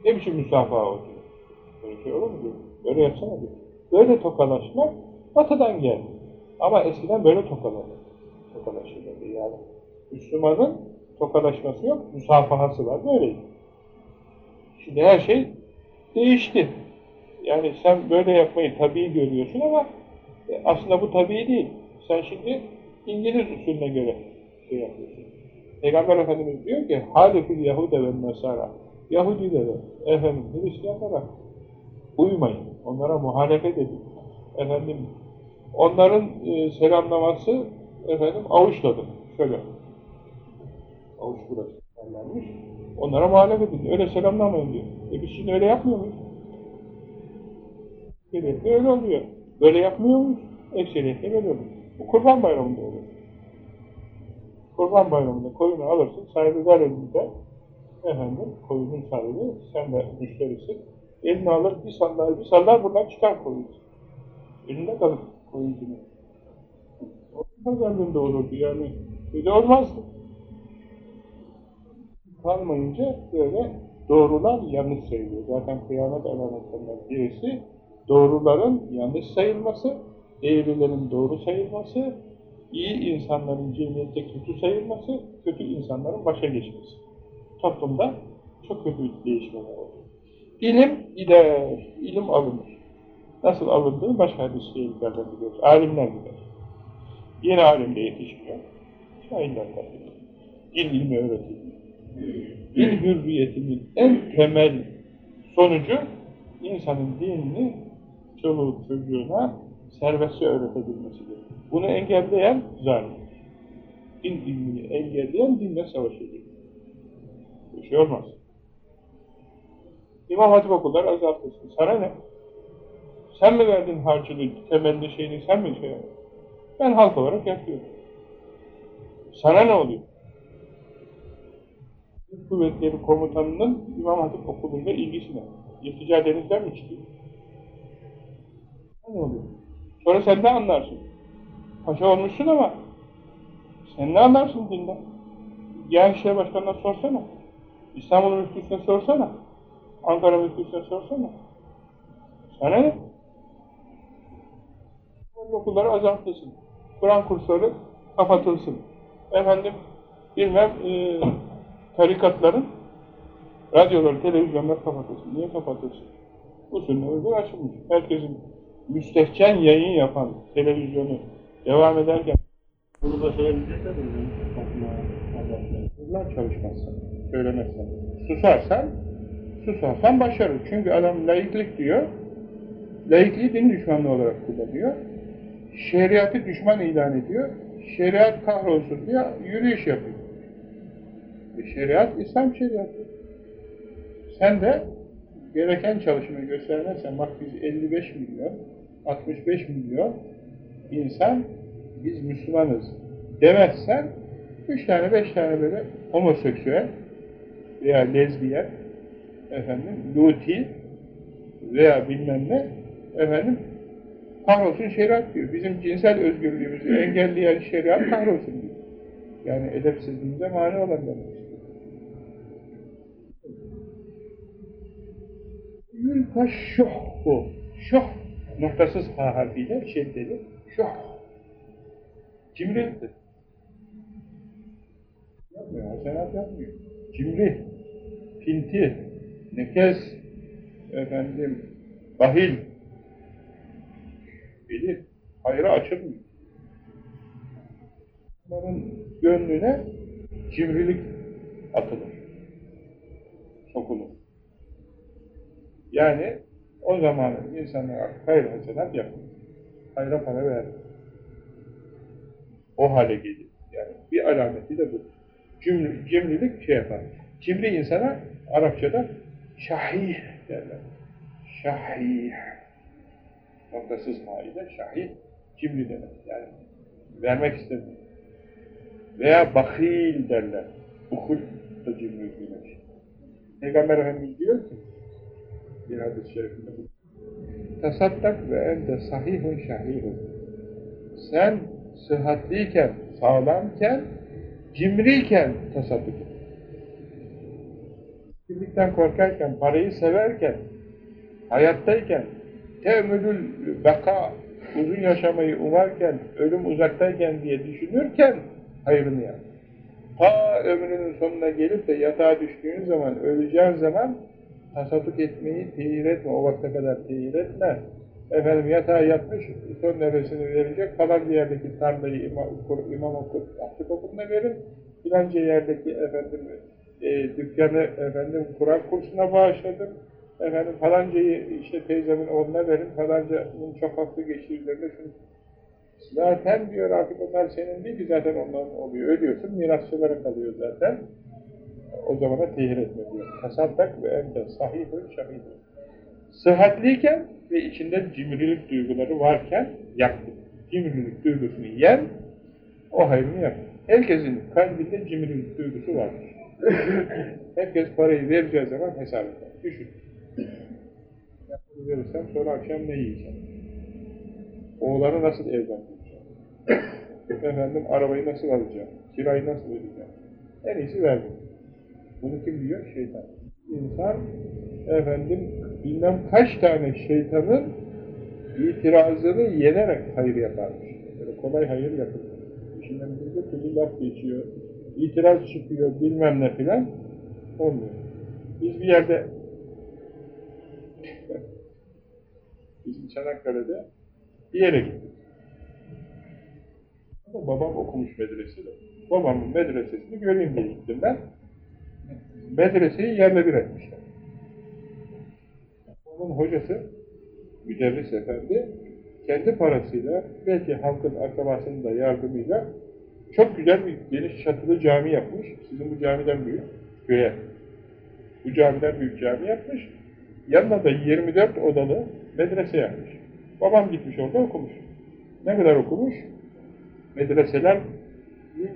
Ne biçim müsafaha oluyor? Böyle şey olur mu. Böyle yapsana diyor. Böyle tokalaşmak batıdan geldi. Ama eskiden böyle tokalanır. Tokalaşılırdı yani. Müslümanın tokalaşması yok, müsafahası var. Böyleydi. Şimdi her şey değişti. Yani sen böyle yapmayı tabii görüyorsun ama e, aslında bu tabii değil. Sen şimdi İngiliz usulüne göre şey yapıyorsun. Peygamber Efendimiz diyor ki Halifül Yahude ve Nesara Yahudilere, efendim Hristiyanlara uymayın. Onlara muhalefet edin. Efendim onların e, selamlaması efendim avuçladı. Şöyle. Avuç burası. Selamlanmış. Onlara muhalefet edin. Öyle selamlamayın diyor. E biz şimdi öyle yapmıyor muyuz? Ekseriyetle öyle oluyor. Böyle yapmıyor muyuz? Ekseriyetle böyle oluyor. Bu kurban bayramında olur. Kurban bayramında koyunu alırsın, sahibi ver elinde. Efendim, koyunun sahibi, sen de müşterisin. Elini alır, bir sallar, bir sallar, buradan çıkar koyun. Elinde kalır koyuncunun. O pazarlığında olurdu yani. Öyle olmazdı. Kalmayınca böyle doğrular yanlış sayılıyor. Zaten kıyamet alametlerinden birisi doğruların yanlış sayılması, eğrilerin doğru sayılması, iyi insanların cemiyette kötü sayılması, kötü insanların başa geçmesi. Toplumda çok kötü değişmeler oluyor. İlim gider, ilim alınır. Nasıl alındığı başka hadis şehitlerden biliyoruz. Alimler gider. Yeni alim de yetişmiyor. Şahinler kalıyor. Din ilmi öğretiliyor. Din hürriyetinin en temel sonucu insanın dinini çoluğu çocuğuna serbestçe öğretebilmesidir. Bunu engelleyen zalim. Din ilmini engelleyen dinle savaşacak. Bir şey olmaz. İmam Hatip okulları azaltırsın. Sana ne? Sen mi verdin harcını, temelli şeyini sen mi şey yaptın? Ben halk olarak yapıyorum. Sana ne oluyor? Türk Kuvvetleri Komutanı'nın İmam Hatip Okulu'nda ilgisi ne? İrtica denizden mi çıkıyor? Ne oluyor? Sonra sen de anlarsın. Paşa olmuşsun ama sen ne anlarsın dinden? Diyanet İşleri Başkanı'na sorsana. İstanbul Müftüsü'ne sorsana. Ankara Müftüsü'ne sorsana. Sana ne? Okulları azaltılsın. Kur'an kursları kapatılsın. Efendim, bilmem, e, tarikatların radyoları, televizyonlar kapatılsın. Niye kapatılsın? Bu sünnet uygun açılmış. Herkesin müstehcen yayın yapan televizyonu devam ederken Bunu? Bakma, anlatma. bunlar çalışmazsan, söylemezsen, susarsan, susarsan başarır. Çünkü adam laiklik diyor, laikliği din düşmanlığı olarak kullanıyor. Şeriatı düşman ilan ediyor. Şeriat kahrolsun diye yürüyüş yapıyor. Şeriat, İslam şeriatı. Sen de gereken çalışmayı göstermezsen, bak biz 55 milyon, 65 milyon insan, biz Müslümanız demezsen, üç tane, beş tane böyle homoseksüel veya lezbiyen, efendim, luti veya bilmem ne, efendim, kahrolsun şeriat diyor. Bizim cinsel özgürlüğümüzü engelleyen şeriat kahrolsun diyor. Yani edepsizliğimize mani olan demek istiyor. Yülka şuhhu. Şuh noktasız ha harfiyle şeddeli. Şuh. Cimriliktir. Yapmıyor, hasenat yapmıyor. Cimri, pinti, nekez, efendim, bahil, bilir, hayra açılmıyor. Onların gönlüne cimrilik atılır, sokulur. Yani o zamanın insanlara hayır hasenat yapmıyor. Hayra para vermiyor. O hale gelir. Yani bir alameti de bu. Cimri, cimrilik şey yapar. Cimri insana Arapçada şahih derler. Şahih. Noktasız haile şahih. Cimri demek. Yani vermek istemiyor. Veya bakil derler. Ukul da cimri demek. Peygamber Efendimiz diyor ki bir hadis-i şerifinde. Tasaddak ve ente sahihun şahihun. Sen sıhhatliyken, sağlamken, cimriyken tasadduk et. Cimrilikten korkarken, parayı severken, hayattayken, teemmülül beka, uzun yaşamayı umarken, ölüm uzaktayken diye düşünürken hayrını yap. Ta ömrünün sonuna gelip de yatağa düştüğün zaman, öleceğin zaman tasadduk etmeyi tehir etme, o vakte kadar tehir etme. Efendim yatağa yatmış, son nefesini verecek, falan bir yerdeki tarlayı imam, imam okul, artık okuluna verin, filanca yerdeki efendim e, dükkanı efendim Kur'an kursuna bağışladım, efendim falancayı işte teyzemin oğluna verin, falancanın çok haklı geçirirlerine şunu Zaten diyor artık onlar senin değil ki zaten onların oluyor. Ölüyorsun, mirasçılara kalıyor zaten. O zamana tehir etme diyor. Tasaddak ve ente sahihun şahidun. Sıhhatliyken ve içinde cimrilik duyguları varken yaktı. Cimrilik duygusunu yen, o hayrını yap. Herkesin kalbinde cimrilik duygusu vardır. Herkes parayı vereceği zaman hesap eder. Düşün. Verirsem sonra akşam ne yiyeceğim? Oğlanı nasıl evlendireceğim? Efendim arabayı nasıl alacağım? Kirayı nasıl ödeyeceğim? En iyisi verdim. Bunu kim diyor? Şeytan. İnsan efendim bilmem kaç tane şeytanın itirazını yenerek hayır yaparmış. Böyle kolay hayır yapılır. İçinden bir türlü laf geçiyor, itiraz çıkıyor bilmem ne filan olmuyor. Biz bir yerde bizim Çanakkale'de bir yere gittik. Babam okumuş medresede. Babamın medresesini göreyim diye gittim ben. Medreseyi yerle bir etmişler. Onun hocası, müderris efendi, kendi parasıyla, belki halkın akrabasının da yardımıyla çok güzel bir geniş çatılı cami yapmış. Sizin bu camiden büyük, köye. Bu camiden büyük cami yapmış. Yanına da 24 odalı medrese yapmış. Babam gitmiş orada okumuş. Ne kadar okumuş? Medreselerin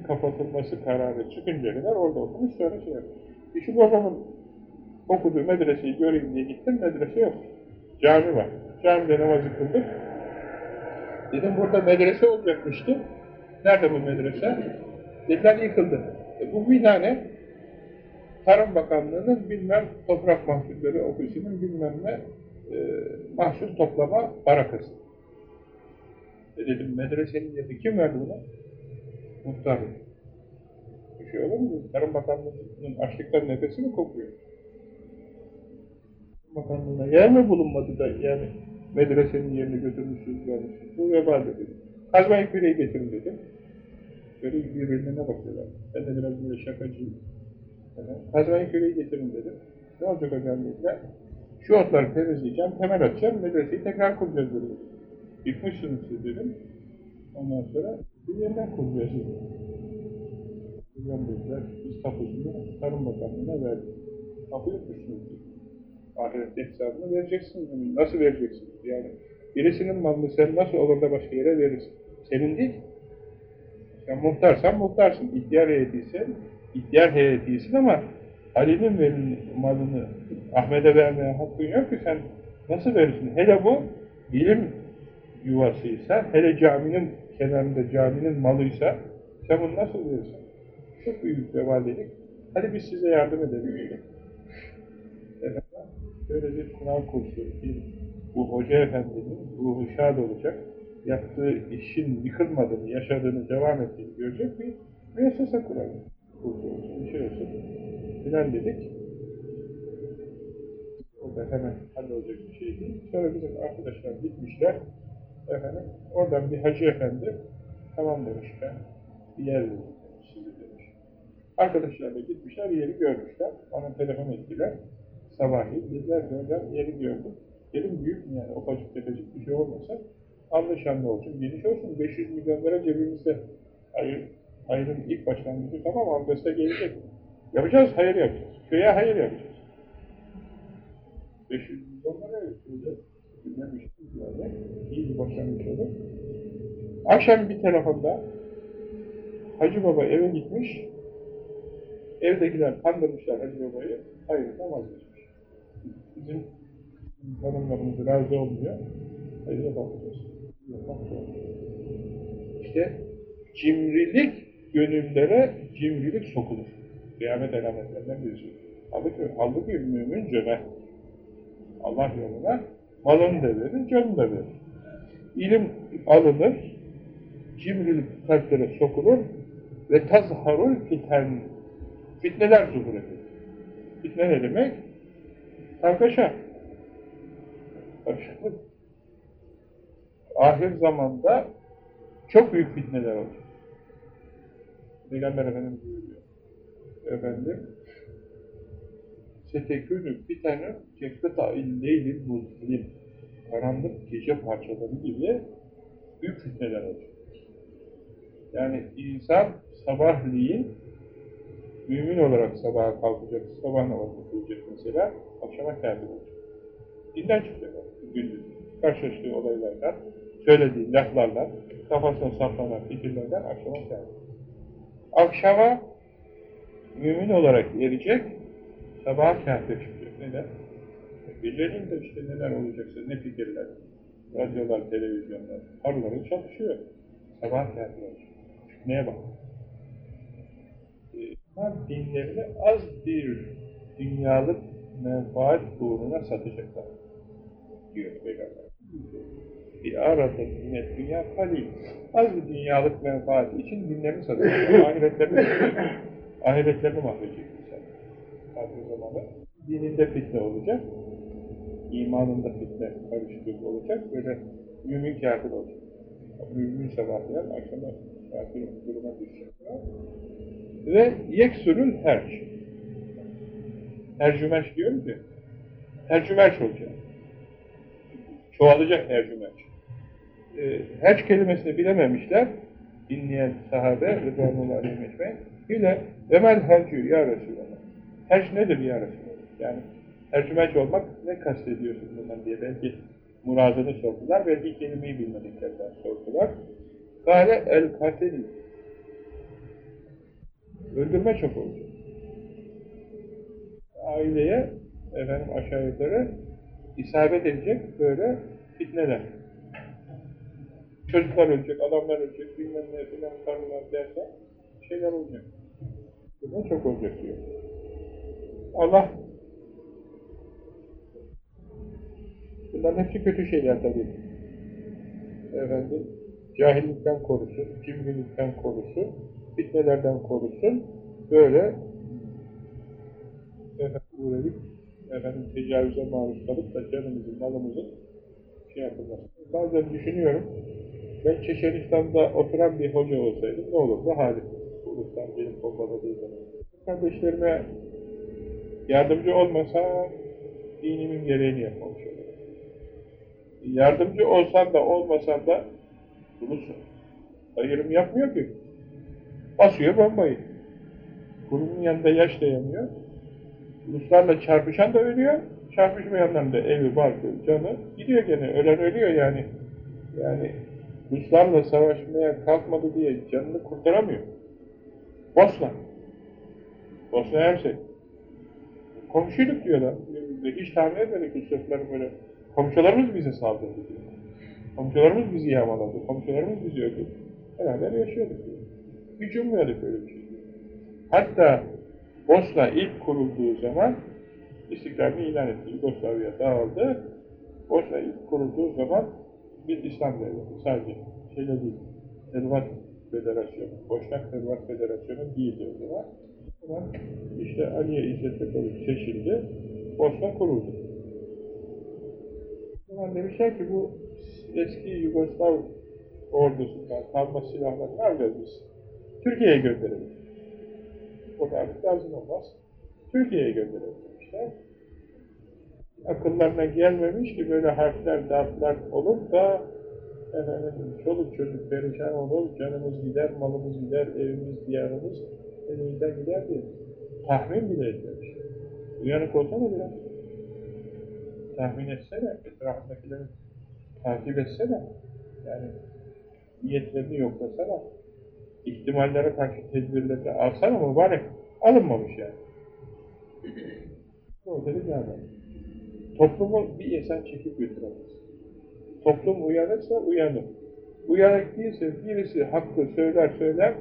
kapatılması kararı çıkıncaya kadar orada okumuş, sonra şey yapmış. İşte babamın okuduğu medreseyi göreyim diye gittim, medrese yok. Cami var. Camide namazı kıldık. Dedim burada medrese olacakmıştı. Nerede bu medrese? Dediler yıkıldı. E bu bina ne? Tarım Bakanlığı'nın bilmem toprak mahsulleri ofisinin bilmem ne e, mahsul toplama barakası. E dedim medresenin yerini kim verdi buna? Muhtar. Bir şey olur mu? Tarım Bakanlığı'nın açlıktan nefesi mi kokuyor? Bakanlığı'na yer mi bulunmadı da yani medresenin yerini götürmüşsünüz vermişsiniz. Bu vebaldir dedim. Kazmayı küreği getirin dedim. Böyle birbirine bakıyorlar. Ben de biraz böyle şakacıyım. Kazmayı küreği getirin dedim. Ne olacak hocam dediler. Şu otları temizleyeceğim, temel atacağım, medreseyi tekrar kuracağız dedim. Yıkmışsınız siz dedim. Ondan sonra bir yeniden kuracağız dedim. Dediler, biz tapusunu Tarım Bakanlığı'na verdik. Tapu yutmuşsunuz. Ahirette hesabını vereceksin. Nasıl vereceksin? Yani birisinin malını sen nasıl olur da başka yere verirsin? Senin değil. Sen muhtarsan muhtarsın. İhtiyar heyetiysen ihtiyar heyetiysin ama Ali'nin malını Ahmet'e vermeye hakkın yok ki sen nasıl verirsin? Hele bu ilim yuvasıysa, hele caminin kenarında caminin malıysa sen bunu nasıl verirsin? Çok büyük vebalilik. Hadi biz size yardım edelim. Efendim, böyle bir Kur'an kursu, bir, bu hoca efendinin ruhu şad olacak, yaptığı işin yıkılmadığını, yaşadığını, devam ettiğini görecek bir müessese kuralım. Kursu olsun, bir şey olsun. Filan dedik. O da hemen hallolacak bir şey değil. Sonra bizim arkadaşlar gitmişler. Efendim, oradan bir hacı efendi, tamam demiş ben, bir yer demiş. Arkadaşlar da gitmişler, yeri görmüşler. Ona telefon ettiler. Sabahleyin dediler ki hocam yeri gördüm. Yerim büyük mü yani ufacık tefecik bir şey olmasa anlaşanlı olsun, geniş olsun. 500 milyon lira cebimizde. Hayır, hayırın ilk başlangıcı tamam Ağustos'ta gelecek. Yapacağız, hayır yapacağız. Köye hayır yapacağız. 500 milyon lira yapacağız. Bilmem. İyi bir başlangıç olur. Akşam bir telefonda Hacı Baba eve gitmiş. Evdekiler kandırmışlar Hacı Baba'yı. Hayırdan vazgeçmiş. Bizim hanımlarımız razı olmuyor. Hayır yapamayacağız. Yapamayacağız. İşte cimrilik gönüllere cimrilik sokulur. Kıyamet alametlerinden birisi. Halbuki, halbuki mümin cömert. Allah yoluna malını da verir, canını da verir. İlim alınır, cimrilik kalplere sokulur ve tazharul fiten fitneler zuhur eder. Fitne ne demek? Kargaşa. Karışıklık. Ahir zamanda çok büyük fitneler olacak. Peygamber Efendimiz buyuruyor. Efendim, setekünü fitenü kefkıta illeyli muzlim. Karanlık gece parçaları gibi büyük fitneler olacak. Yani insan sabahleyin mümin olarak sabaha kalkacak, sabah namazını kılacak mesela, akşama kâfir olacak. Dinden çıkacak gündüz. Karşılaştığı olaylardan, söylediği laflarla, kafasına saplanan fikirlerden akşama kâfir. Akşama mümin olarak erecek, sabaha kâfir çıkacak. Neden? Geceleyin de işte neler olacaksa, ne fikirler, radyolar, televizyonlar, harları çalışıyor. Sabah kâfir olacak. Neye bak? Dinlerini az bir dünyalık menfaat uğruna satacaklar diyor Peygamber. Bir arada minnet dünya kalil. Az bir dünyalık menfaat için dinlerini satacaklar. Ahiretlerini. Ahiretlerini mahvedecek insan. Aynı zamanda dininde fitne olacak. imanında fitne karışıklık olacak. Böyle mümin kafir olacak. Mümin sabahlayan akşama kafir duruma düşecekler ve yeksurul herç. tercümerç diyoruz ya, tercümerç olacak. Çoğalacak tercümerç. Ee, herç kelimesini bilememişler, dinleyen sahabe, Rıdvanullah Aleyhi Mecmen, bile Emel hercü ya Resulallah. Herç nedir ya Resulallah? Yani tercümerç olmak ne kastediyorsun bundan diye belki muradını sordular, belki kelimeyi bilmediklerden sordular. Gale el katili. Öldürme çok olacak. Aileye efendim aşağı yukarı isabet edecek böyle fitneler. Çocuklar ölecek, adamlar ölecek, bilmem ne filan karılar dersen şeyler olacak. Bunlar çok olacak diyor. Allah bunların hepsi kötü şeyler tabii. Efendim, cahillikten korusun, cimrilikten korusun, fitnelerden korusun, böyle efendim, uğrayıp efendim, tecavüze maruz kalıp da canımızın, malımızın şey yapılması. Bazen düşünüyorum, ben Çeçenistan'da oturan bir hoca olsaydım ne olurdu halim? Ulustan gelip bombaladığı zaman. Kardeşlerime yardımcı olmasa dinimin gereğini yapmamış olurum. Yardımcı olsan da olmasan da bulursun. Ayrım yapmıyor ki. Basıyor bombayı. Kurumun yanında yaş dayanıyor. Ruslarla çarpışan da ölüyor, çarpışmayanların da evi, barkı, canı gidiyor gene. Ölen ölüyor yani. Yani Ruslarla savaşmaya kalkmadı diye canını kurtaramıyor. Bosna. Bosna Hersek. Komşuyduk diyorlar. Hiç tahmin etmedik Rusların böyle. Komşularımız bize saldırdı diyor. Komşularımız bizi yağmaladı. Komşularımız bizi öldürdü. Beraber yaşıyorduk. Hiç ummuyorduk öyle bir şey. Hatta Bosna ilk kurulduğu zaman istiklalini ilan etti. Yugoslavya dağıldı. Bosna ilk kurulduğu zaman bir İslam devleti. Sadece şeyle değil. Hırvat Federasyonu. Boşnak Hırvat Federasyonu değildi o zaman. Ama işte Aliye İzzet Pekovic seçildi. Bosna kuruldu. O zaman demişler ki bu eski Yugoslav ordusundan kalma silahları ne biz? Türkiye'ye gönderelim. O da artık lazım olmaz. Türkiye'ye gönderelim demişler. Akıllarına gelmemiş ki böyle harfler, darflar olup da efendim, çoluk çocuk perişan olur, canımız gider, malımız gider, evimiz, diyarımız elimizden gider diye tahmin bile etmemiş. Uyanık olsana biraz. Tahmin etsene, etrafındakileri takip etsene. Yani niyetlerini yoklasana. ihtimallere karşı tedbirlerini alsana mübarek. Alınmamış yani. Ortada bir adam. Toplumu bir insan çekip götüremez. Toplum uyanırsa uyanır. Uyanık değilse birisi hakkı söyler söyler,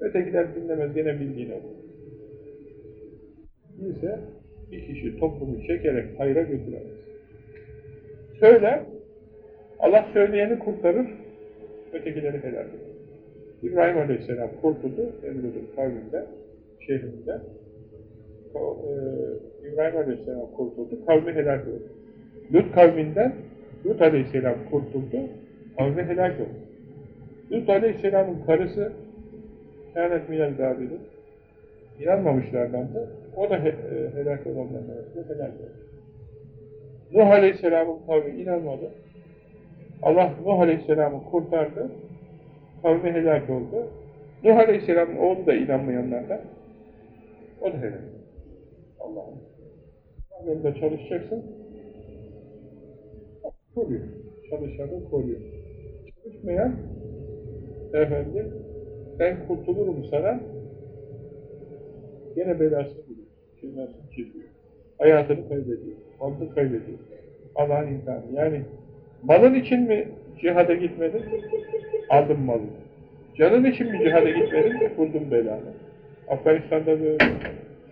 ötekiler dinlemez gene bildiğini olur. Değilse bir kişi toplumu çekerek hayra götüremez. Söyler, Allah söyleyeni kurtarır, ötekileri helal eder. İbrahim Aleyhisselam kurtuldu Emre'nin kavminden, şehrinden. O, e, İbrahim Aleyhisselam kurtuldu, kavmi helak oldu. Lut kavminden Lut Aleyhisselam kurtuldu, kavmi helak oldu. Lut Aleyhisselam'ın karısı kânet minel gâbili inanmamışlardandı. O da he, e, helak olanların arasında helak oldu. Nuh Aleyhisselam'ın kavmi inanmadı. Allah Nuh Aleyhisselam'ı kurtardı. Kavmi helak oldu. Nuh Aleyhisselam'ın oğlu da inanmayanlardan. O da helak oldu. Allah'ım. Yolda çalışacaksın. Koruyor. Çalışanı koruyor. Çalışmayan efendim ben kurtulurum sana gene belasını buluyor. Cezasını çekiyor. Hayatını kaybediyor. Malını kaybediyor. Allah'ın imtihanı. Yani malın için mi cihada gitmedin? Aldın malını. Canın için mi cihada gitmedin? Buldun belanı. Afganistan'da böyle,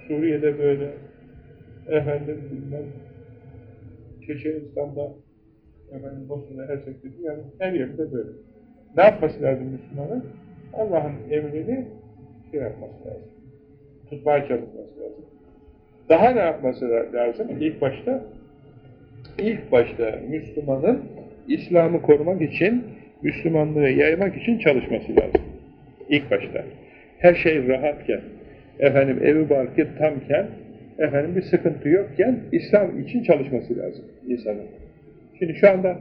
Suriye'de böyle, efendim bilmem, Çeçenistan'da, efendim Bosna'da, Hersek'te, yani her yerde böyle. Ne yapması lazım Müslümanın? Allah'ın emrini şey yapması lazım. Tutmaya çalışması lazım. Daha ne yapması lazım? İlk başta ilk başta Müslümanın İslam'ı korumak için, Müslümanlığı yaymak için çalışması lazım. İlk başta. Her şey rahatken, efendim evi barkı tamken, efendim bir sıkıntı yokken İslam için çalışması lazım insanın. Şimdi şu anda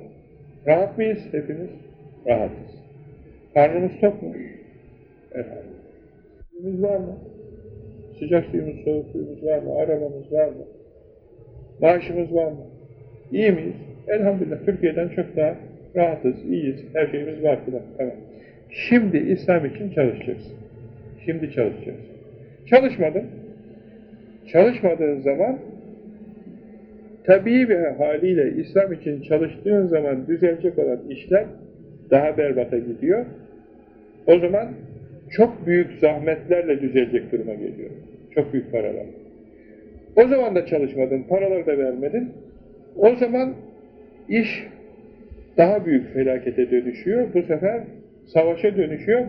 rahat mıyız hepimiz? Rahatız. Karnımız tok mu? Efendim. Suyumuz var mı? Sıcak suyumuz, soğuk suyumuz var mı? Arabamız var mı? Maaşımız var mı? İyi miyiz? Elhamdülillah Türkiye'den çok daha rahatız, iyiyiz, her şeyimiz var filan. Tamam. Şimdi İslam için çalışacaksın. Şimdi çalışacaksın. Çalışmadın. Çalışmadığın zaman tabii bir haliyle İslam için çalıştığın zaman düzelecek olan işler daha berbata gidiyor. O zaman çok büyük zahmetlerle düzelecek duruma geliyor. Çok büyük paralar. O zaman da çalışmadın, paraları da vermedin. O zaman iş daha büyük felakete dönüşüyor. Bu sefer savaşa dönüşüyor.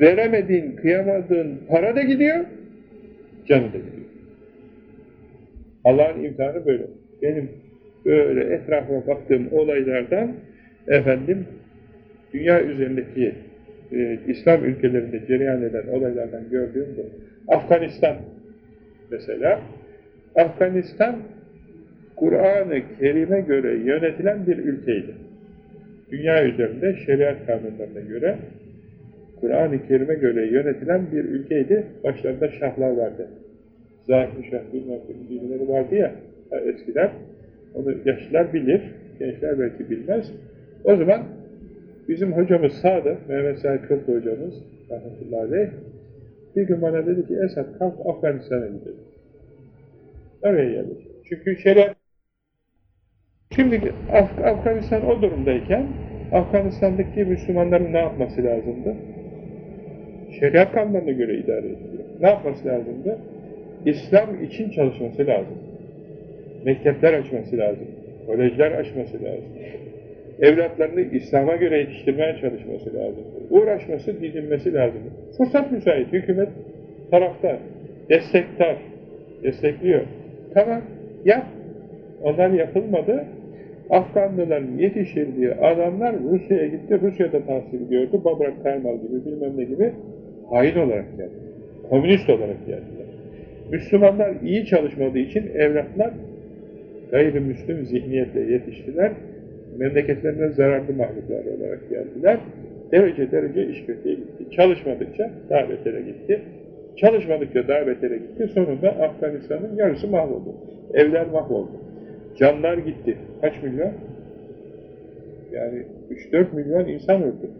Veremediğin, kıyamadığın para da gidiyor, canı da gidiyor. Allah'ın imtihanı böyle. Benim böyle etrafıma baktığım olaylardan efendim dünya üzerindeki e, İslam ülkelerinde cereyan eden olaylardan gördüğüm bu. Afganistan mesela Afganistan Kur'an-ı Kerim'e göre yönetilen bir ülkeydi. Dünya üzerinde şeriat kanunlarına göre Kur'an-ı Kerim'e göre yönetilen bir ülkeydi. Başlarında şahlar vardı. Zahir şah bilmem birileri vardı ya eskiden. Onu yaşlılar bilir, gençler belki bilmez. O zaman bizim hocamız sağdı, Mehmet Said Kırk hocamız, rahmetullahi aleyh, bir gün bana dedi ki, Esat kalk Afganistan'a gidelim. Oraya geldik. Çünkü şeriat Şimdi Af Afganistan o durumdayken Afganistan'daki Müslümanların ne yapması lazımdı? Şeriat kanunlarına göre idare ediliyor. Ne yapması lazımdı? İslam için çalışması lazım. Mektepler açması lazım. Kolejler açması lazım. Evlatlarını İslam'a göre yetiştirmeye çalışması lazım. Uğraşması, didinmesi lazım. Fırsat müsait. Hükümet taraftar, destektar, destekliyor. Tamam, yap. Onlar yapılmadı. Afganlıların yetiştirdiği adamlar Rusya'ya gitti, Rusya'da tahsil gördü, Babrak Karmal gibi bilmem ne gibi hain olarak geldi. Komünist olarak geldiler. Müslümanlar iyi çalışmadığı için evlatlar gayrimüslim zihniyetle yetiştiler, memleketlerine zararlı mahluklar olarak geldiler. Derece derece iş kötüye gitti. Çalışmadıkça daha betere gitti. Çalışmadıkça daha betere gitti. Sonunda Afganistan'ın yarısı mahvoldu. Evler mahvoldu. Canlar gitti. Kaç milyon? Yani 3-4 milyon insan öldü.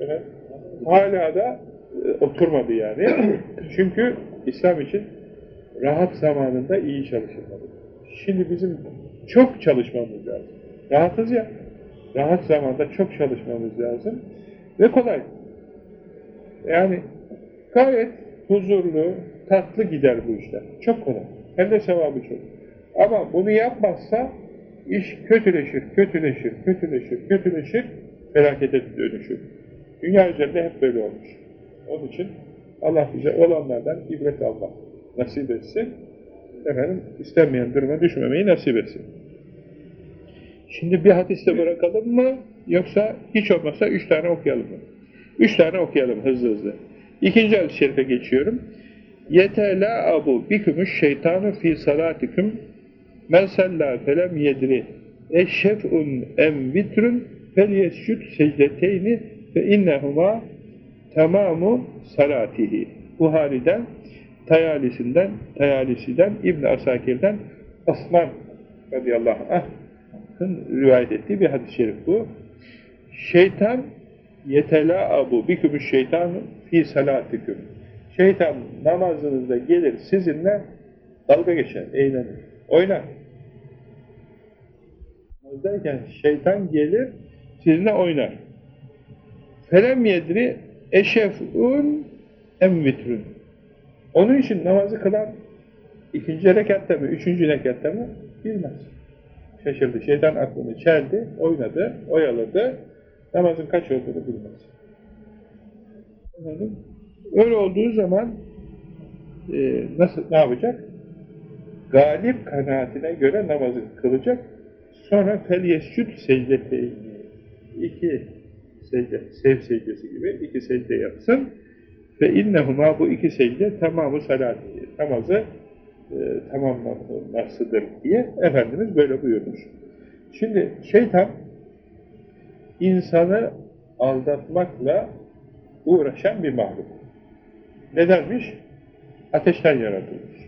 Evet. Hala da e, oturmadı yani. Çünkü İslam için rahat zamanında iyi çalışılmalı. Şimdi bizim çok çalışmamız lazım. Rahatız ya. Rahat zamanda çok çalışmamız lazım. Ve kolay. Yani gayet huzurlu, tatlı gider bu işler. Çok kolay. Hem de sevabı çok. Ama bunu yapmazsa iş kötüleşir, kötüleşir, kötüleşir, kötüleşir, felakete dönüşür. Dünya üzerinde hep böyle olmuş. Onun için Allah bize olanlardan ibret almak nasip etsin. Efendim, istenmeyen duruma düşmemeyi nasip etsin. Şimdi bir hadiste bırakalım mı? Yoksa hiç olmazsa üç tane okuyalım mı? Üç tane okuyalım hızlı hızlı. İkinci hadis-i şerife geçiyorum. يَتَلَعَبُ بِكُمُ الشَّيْطَانُ ف۪ي صَلَاتِكُمْ Men sella felem yedri eşşef'un em vitrün fel yesşüt secdeteyni ve innehuma tamamu salatihi. Buhari'den, Tayalisi'nden, Tayalisi'den, ibn Asakir'den Aslan radıyallahu anh'ın rivayet ettiği bir hadis-i şerif bu. Şeytan yetela abu bikümüş şeytan fi salatiküm. Şeytan namazınızda gelir sizinle dalga geçer, eğlenir, oynar. Namazdayken şeytan gelir sizinle oynar. Felem yedri eşef'un emvitrün. Onun için namazı kılan ikinci rekatta mı, üçüncü rekatta mı bilmez. Şaşırdı. Şeytan aklını çeldi, oynadı, oyaladı. Namazın kaç olduğunu bilmez. Anladım. Öyle olduğu zaman e, nasıl, ne yapacak? Galip kanaatine göre namazı kılacak. Sonra fel yescud secdeteyni. İki secde, sev secdesi gibi iki secde yapsın. Ve innehuma bu iki secde tamamı salat namazı e, tamamlanmasıdır diye Efendimiz böyle buyurmuş. Şimdi şeytan insanı aldatmakla uğraşan bir mahluk. Nedenmiş? Ateşten yaratılmış.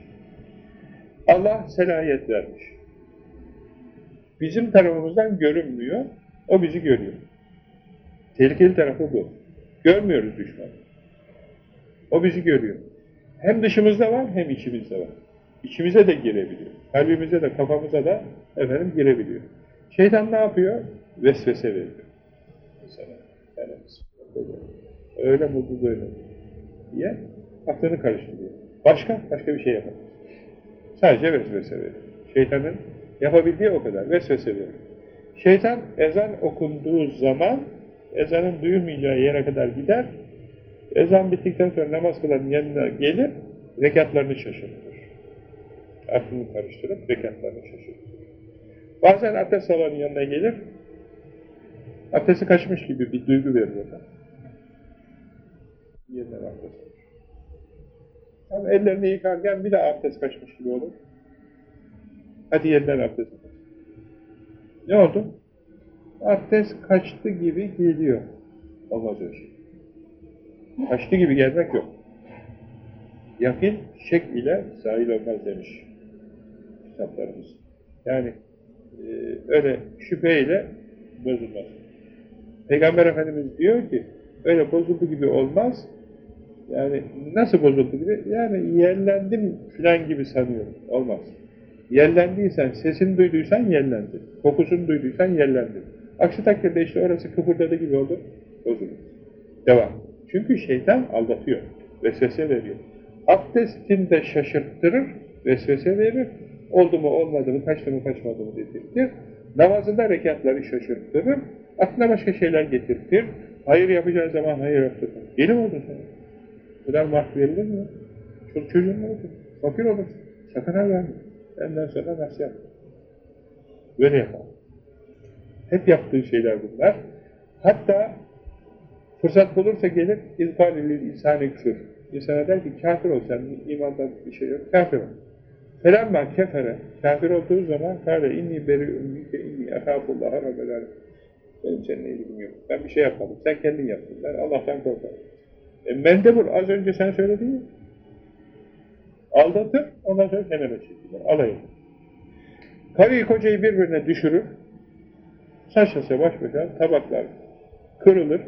Allah selayet vermiş. Bizim tarafımızdan görünmüyor, o bizi görüyor. Tehlikeli tarafı bu. Görmüyoruz düşmanı. O bizi görüyor. Hem dışımızda var hem içimizde var. İçimize de girebiliyor. Kalbimize de kafamıza da efendim girebiliyor. Şeytan ne yapıyor? Vesvese veriyor. Mesela yani öyle bu böyle diye aklını karıştırıyor. Başka? Başka bir şey yapamaz. Sadece vesvese veriyor. Şeytanın yapabildiği o kadar. Vesvese veriyor. Şeytan ezan okunduğu zaman ezanın duyulmayacağı yere kadar gider. Ezan bittikten sonra namaz kılan yanına gelir, rekatlarını şaşırtır. Aklını karıştırıp rekatlarını şaşırtır. Bazen abdest alanın yanına gelir, abdesti kaçmış gibi bir duygu verir ona. Yeniden abdest. Ama ellerini yıkarken bir de abdest kaçmış gibi olur. Hadi yeniden abdest. Ne oldu? Abdest kaçtı gibi geliyor. Olmaz öyle şey. Kaçtı gibi gelmek yok. Yakin şek ile sahil olmaz demiş kitaplarımız. Yani e, öyle şüpheyle bozulmaz. Peygamber Efendimiz diyor ki öyle bozuldu gibi olmaz. Yani nasıl bozuldu gibi? Yani yerlendim filan gibi sanıyorum. Olmaz. Yerlendiysen, sesini duyduysan yerlendin. Kokusunu duyduysan yerlendin. Aksi takdirde işte orası kıpırdadı gibi oldu. Bozulur. Devam. Çünkü şeytan aldatıyor. Vesvese veriyor. Abdestinde şaşırttırır, vesvese verir. Oldu mu olmadı mı, kaçtı mı kaçmadı mı dedirtir. Namazında rekatları şaşırttırır. Aklına başka şeyler getirtir. Hayır yapacağı zaman hayır yaptırır. Yeni mi oldun sen? Kadar vakt verilir mi? Çok çocuğun ne oldu? Fakir olursun. Sakın ha verme. Benden sonra nasihat. Böyle yapalım. Hep yaptığı şeyler bunlar. Hatta fırsat bulursa gelir, ilkalili insani küfür. İnsana der ki, kafir ol sen, imandan bir şey yok, kafir ol. Felemma kefere, kafir olduğu zaman, kâle inni beri ümmike inni ehâfullâhe rabbel Benim seninle ilgim yok. Ben bir şey yapmadım. Sen kendin yaptın. Ben Allah'tan korkarım. E, mendebur, az önce sen söyledin ya. Aldatır, ondan sonra kenara çekilir. Alay eder. Karıyı kocayı birbirine düşürür. Saçlasa baş başa tabaklar kırılır,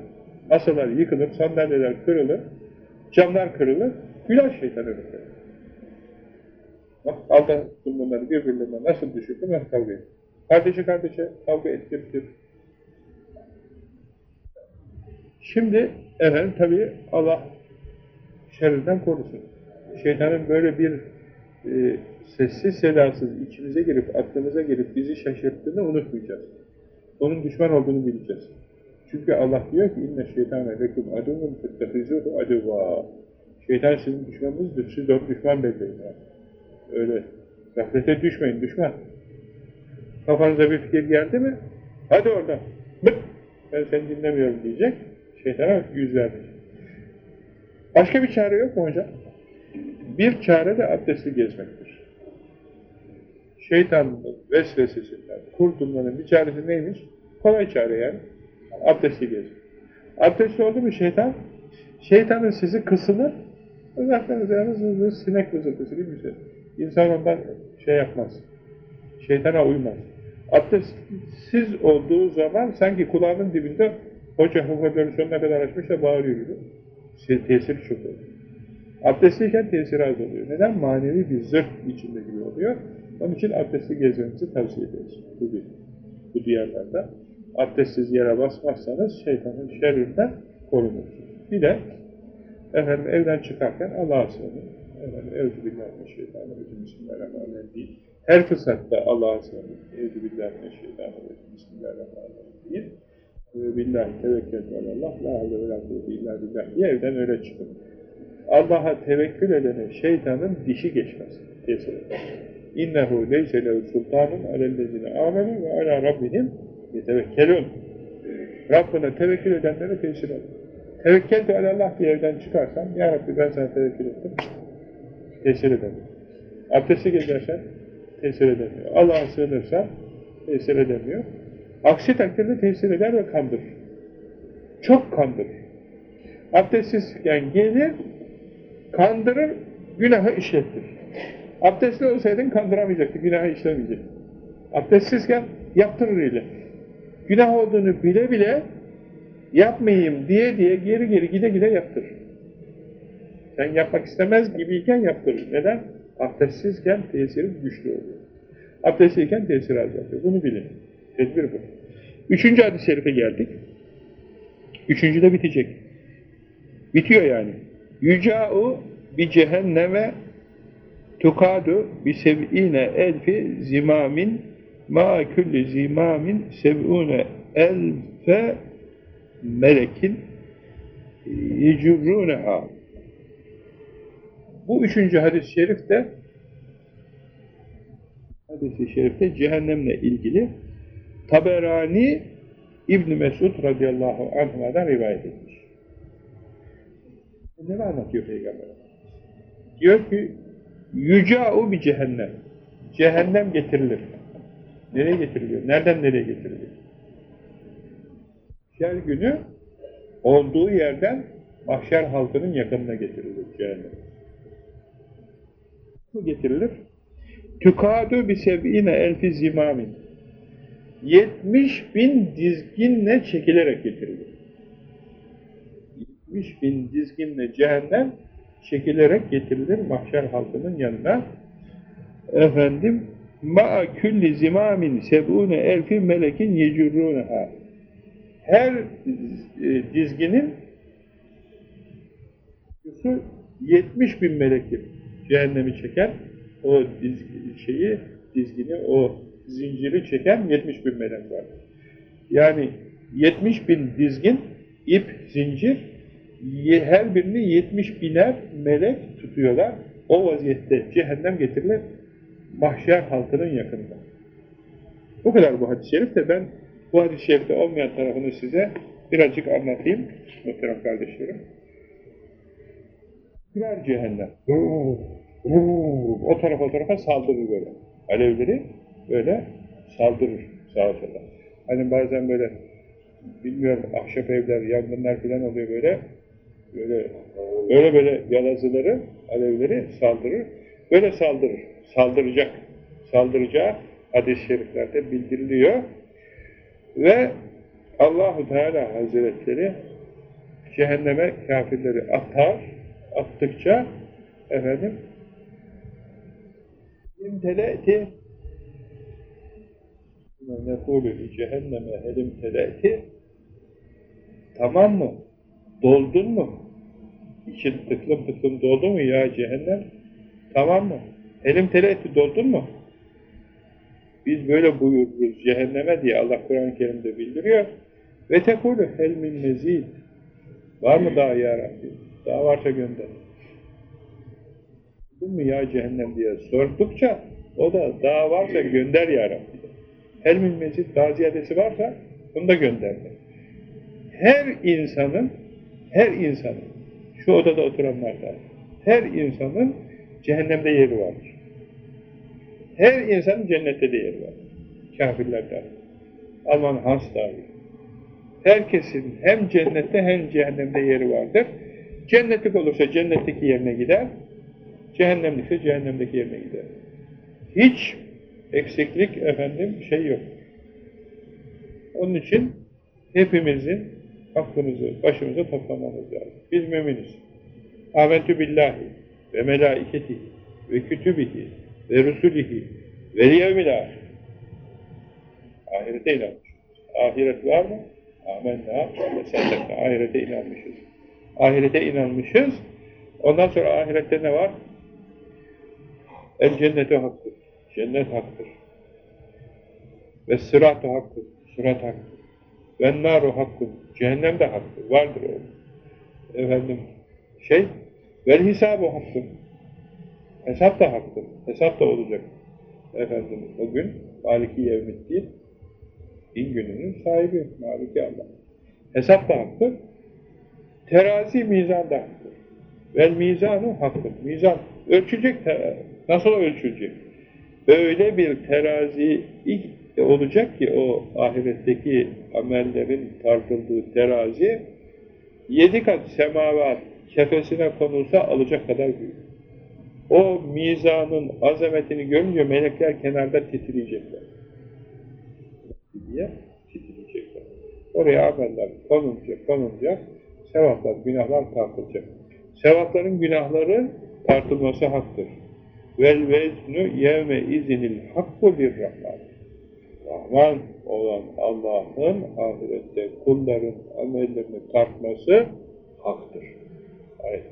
masalar yıkılır, sandalyeler kırılır, camlar kırılır, güler şeytan öyle. Bak aldattım bunları birbirlerine nasıl düşürdüm, nasıl kavga ettim. Kardeşi kardeşe kavga ettirtir. Şimdi efendim tabii Allah şerrinden korusun. Şeytanın böyle bir e, sessiz sedasız içimize girip, aklımıza girip bizi şaşırttığını unutmayacağız. Onun düşman olduğunu bileceğiz. Çünkü Allah diyor ki inne şeytane lekum aduvun fettehizuhu aduva. Şeytan sizin düşmanınızdır. Siz de düşman belleyin. Yani. Öyle. Gaflete düşmeyin düşman. Kafanıza bir fikir geldi mi? Hadi oradan. Bık! Ben seni dinlemiyorum diyecek. Şeytana yüz vermeyecek. Başka bir çare yok mu hocam? Bir çare de abdestli gezmektir. Şeytanın vesvesesinden kurtulmanın bir çaresi neymiş? Kolay çare yani. Abdestli gezmek. Abdestli oldu mu şeytan? Şeytanın sizi kısılır, uzaktan uzaktan sinek vızıltısı gibi bir şey. İnsan ondan şey yapmaz. Şeytana uymaz. Abdestsiz olduğu zaman sanki kulağının dibinde hoca hoparlörü sonuna kadar açmış da bağırıyor gibi. Tesiri çok oluyor. Abdestliyken tesiri az oluyor. Neden? Manevi bir zırh içinde gibi oluyor. Onun için abdestli gezmenizi tavsiye ederiz. Bu bir. Bu diğerlerde. Abdestsiz yere basmazsanız şeytanın şerrinden korunursunuz. Bir de efendim evden çıkarken Allah'a sığının. Efendim evzubillahimineşşeytanirracim bismillahirrahmanirrahim değil. Her fırsatta Allah'a sığının. Evzubillahimineşşeytanirracim bismillahirrahmanirrahim değil. Billahi tevekkeltu alallah la havle ve la kuvvete illa billah evden öyle çıkın. Allah'a tevekkül edene şeytanın dişi geçmez. Eder. İnnehu leyse lehu sultanun alellezine amenu ve ala rabbihim yetevekkelun. Rabbine tevekkül edenlere tesir eder. Tevekkeltu alallah diye evden çıkarsan, Ya Rabbi ben sana tevekkül ettim, tesir eder. Abdestli gezersen tesir edemiyor. Allah'a sığınırsan tesir edemiyor. Aksi takdirde tesir eder ve kandırır. Çok kandırır. Abdestsizken gelir, kandırır, günahı işlettir. Abdestli olsaydın kandıramayacaktı, günahı işlemeyecekti. Abdestsizken yaptırır ile. Günah olduğunu bile bile yapmayayım diye diye geri geri gide gide yaptırır. Sen yapmak istemez gibiyken yaptırır. Neden? Abdestsizken tesiri güçlü oluyor. Abdestliyken tesiri azalıyor. Bunu bilin. Tedbir bu. Üçüncü hadis-i şerife geldik. Üçüncü de bitecek. Bitiyor yani. Yüca'u bi cehenneme tukadu bi sev'ine elfi zimamin ma külli zimamin sev'une elfe melekin yecurruneha bu üçüncü hadis-i şerif de hadis-i şerifte cehennemle ilgili Taberani İbn Mesud radıyallahu anh'dan rivayet etmiş. Ne anlatıyor Peygamber? Diyor ki yüca'u bir cehennem. Cehennem getirilir. Nereye getiriliyor? Nereden nereye getiriliyor? Şer günü olduğu yerden mahşer halkının yakınına getirilir cehennem. Nasıl getirilir? Tükadu bi sev'ine elfi zimamin. 70 bin dizginle çekilerek getirilir. 70 bin dizginle cehennem çekilerek getirilir mahşer halkının yanına. Efendim, ma'a külli zimamin sebune elfi melekin yecurruneha. Her e, dizginin yüzü 70 bin melektir. Cehennemi çeken o dizgi, şeyi, dizgini, o zinciri çeken 70 bin melek var. Yani 70 bin dizgin, ip, zincir, her birini 70 biner melek tutuyorlar. O vaziyette cehennem getirilir mahşer halkının yakınında. Bu kadar bu hadis-i şerif de ben bu hadis-i şerifte olmayan tarafını size birazcık anlatayım muhterem kardeşlerim. Birer cehennem. O tarafa o tarafa saldırır böyle. Alevleri böyle saldırır sağa sola. Hani bazen böyle bilmiyorum ahşap evler, yangınlar falan oluyor böyle. Böyle böyle böyle yalazıları, alevleri saldırır. Böyle saldırır. Saldıracak. Saldıracağı hadis-i şeriflerde bildiriliyor. Ve Allahu Teala Hazretleri cehenneme kafirleri atar, attıkça efendim imtele'ti nekulu cehenneme elim tele'ti tamam mı? Doldun mu? İçin tıklım tıklım doldu mu ya cehennem? Tamam mı? Elim tele'ti doldun mu? Biz böyle buyururuz cehenneme diye Allah Kur'an-ı Kerim'de bildiriyor. Ve tekulu hel min mezid. Var mı daha ya? Daha varsa gönder. Değil mi ya cehennem diye sordukça o da daha varsa gönder ya Rabbi. Hel min mezid daha ziyadesi varsa bunu da gönderdi. Her insanın her insanın şu odada oturanlar da her insanın cehennemde yeri vardır. Her insanın cennette de yeri var. Kafirlerden. Alman Hans dahil. Herkesin hem cennette hem cehennemde yeri vardır. Cennetlik olursa cennetteki yerine gider. Cehennemlikse cehennemdeki yerine gider. Hiç eksiklik efendim şey yok. Onun için hepimizin aklımızı başımıza toplamamız lazım. Biz müminiz. Amentü billahi ve melaiketihi ve kütübihi ve rusulihi ve yevmil ahir. Ahirete inanmışız. Ahiret var mı? Amenna ve saddakna. Ahirete inanmışız. Ahirete inanmışız. Ondan sonra ahirette ne var? El cenneti haktır. Cennet haktır. Ve sırat-ı haktır. Sırat haktır. Ve nar-ı hakkın. Cehennem de haktır. Vardır o. Efendim, şey, vel hesabı hakkın. Hesap da haktır. Hesap da olacak. Efendim, o gün Maliki Yevmiddin din gününün sahibi Maliki Allah. Hesap da haktır. Terazi mizan da haktır. Vel mizanu haktır. Mizan ölçecek Nasıl ölçülecek? Öyle bir terazi olacak ki o ahiretteki amellerin tartıldığı terazi yedi kat semavat kefesine konulsa alacak kadar büyük. O mizanın azametini görünce melekler kenarda titriyecekler. Diye titriyecekler. Oraya ameller konunca konunca sevaplar, günahlar tartılacak. Sevapların günahları tartılması haktır. Vel veznu yevme izinil hakku bir rahman. Rahman olan Allah'ın ahirette kulların amellerini tartması haktır. Ayet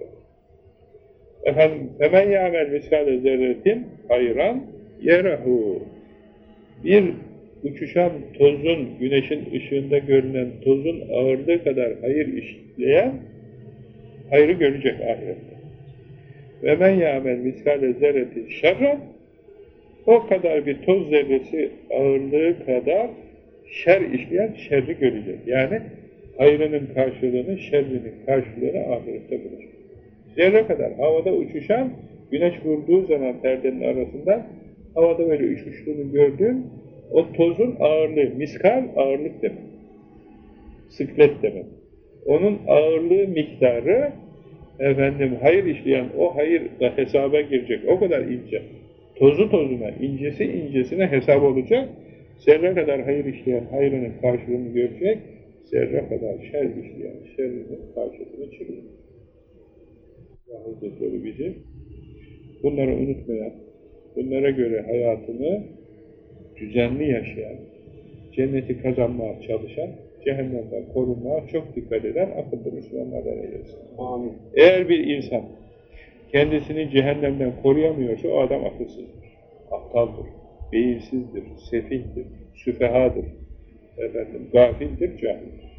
Efendim, hemen yâmel miskâle zerretin hayran yerahu. Bir uçuşan tozun, güneşin ışığında görünen tozun ağırlığı kadar hayır işleyen hayrı görecek ahirette. Ve men yâmel miskâle zerretin şerran o kadar bir toz zerresi ağırlığı kadar şer işleyen şerri görecek. Yani hayrının karşılığını, şerrinin karşılığını ahirette bulacak. Zerre kadar havada uçuşan, güneş vurduğu zaman perdenin arasında havada böyle uçuştuğunu gördüğün o tozun ağırlığı, miskal ağırlık demek. Sıklet demek. Onun ağırlığı miktarı efendim hayır işleyen o hayır da hesaba girecek. O kadar ince. Tozu tozuna, incesi incesine hesap olacak. Zerre kadar hayır işleyen hayrının karşılığını görecek. Zerre kadar şer işleyen şerrinin karşılığını çıkacak. Hazretleri bizi bunları unutmayan, bunlara göre hayatını düzenli yaşayan, cenneti kazanmaya çalışan, cehennemden korunmaya çok dikkat eden akıllı Müslümanlardan eylesin. Amin. Eğer bir insan kendisini cehennemden koruyamıyorsa o adam akılsızdır, aptaldır, beyinsizdir, sefihtir, süfehadır, efendim, gafildir, cahildir.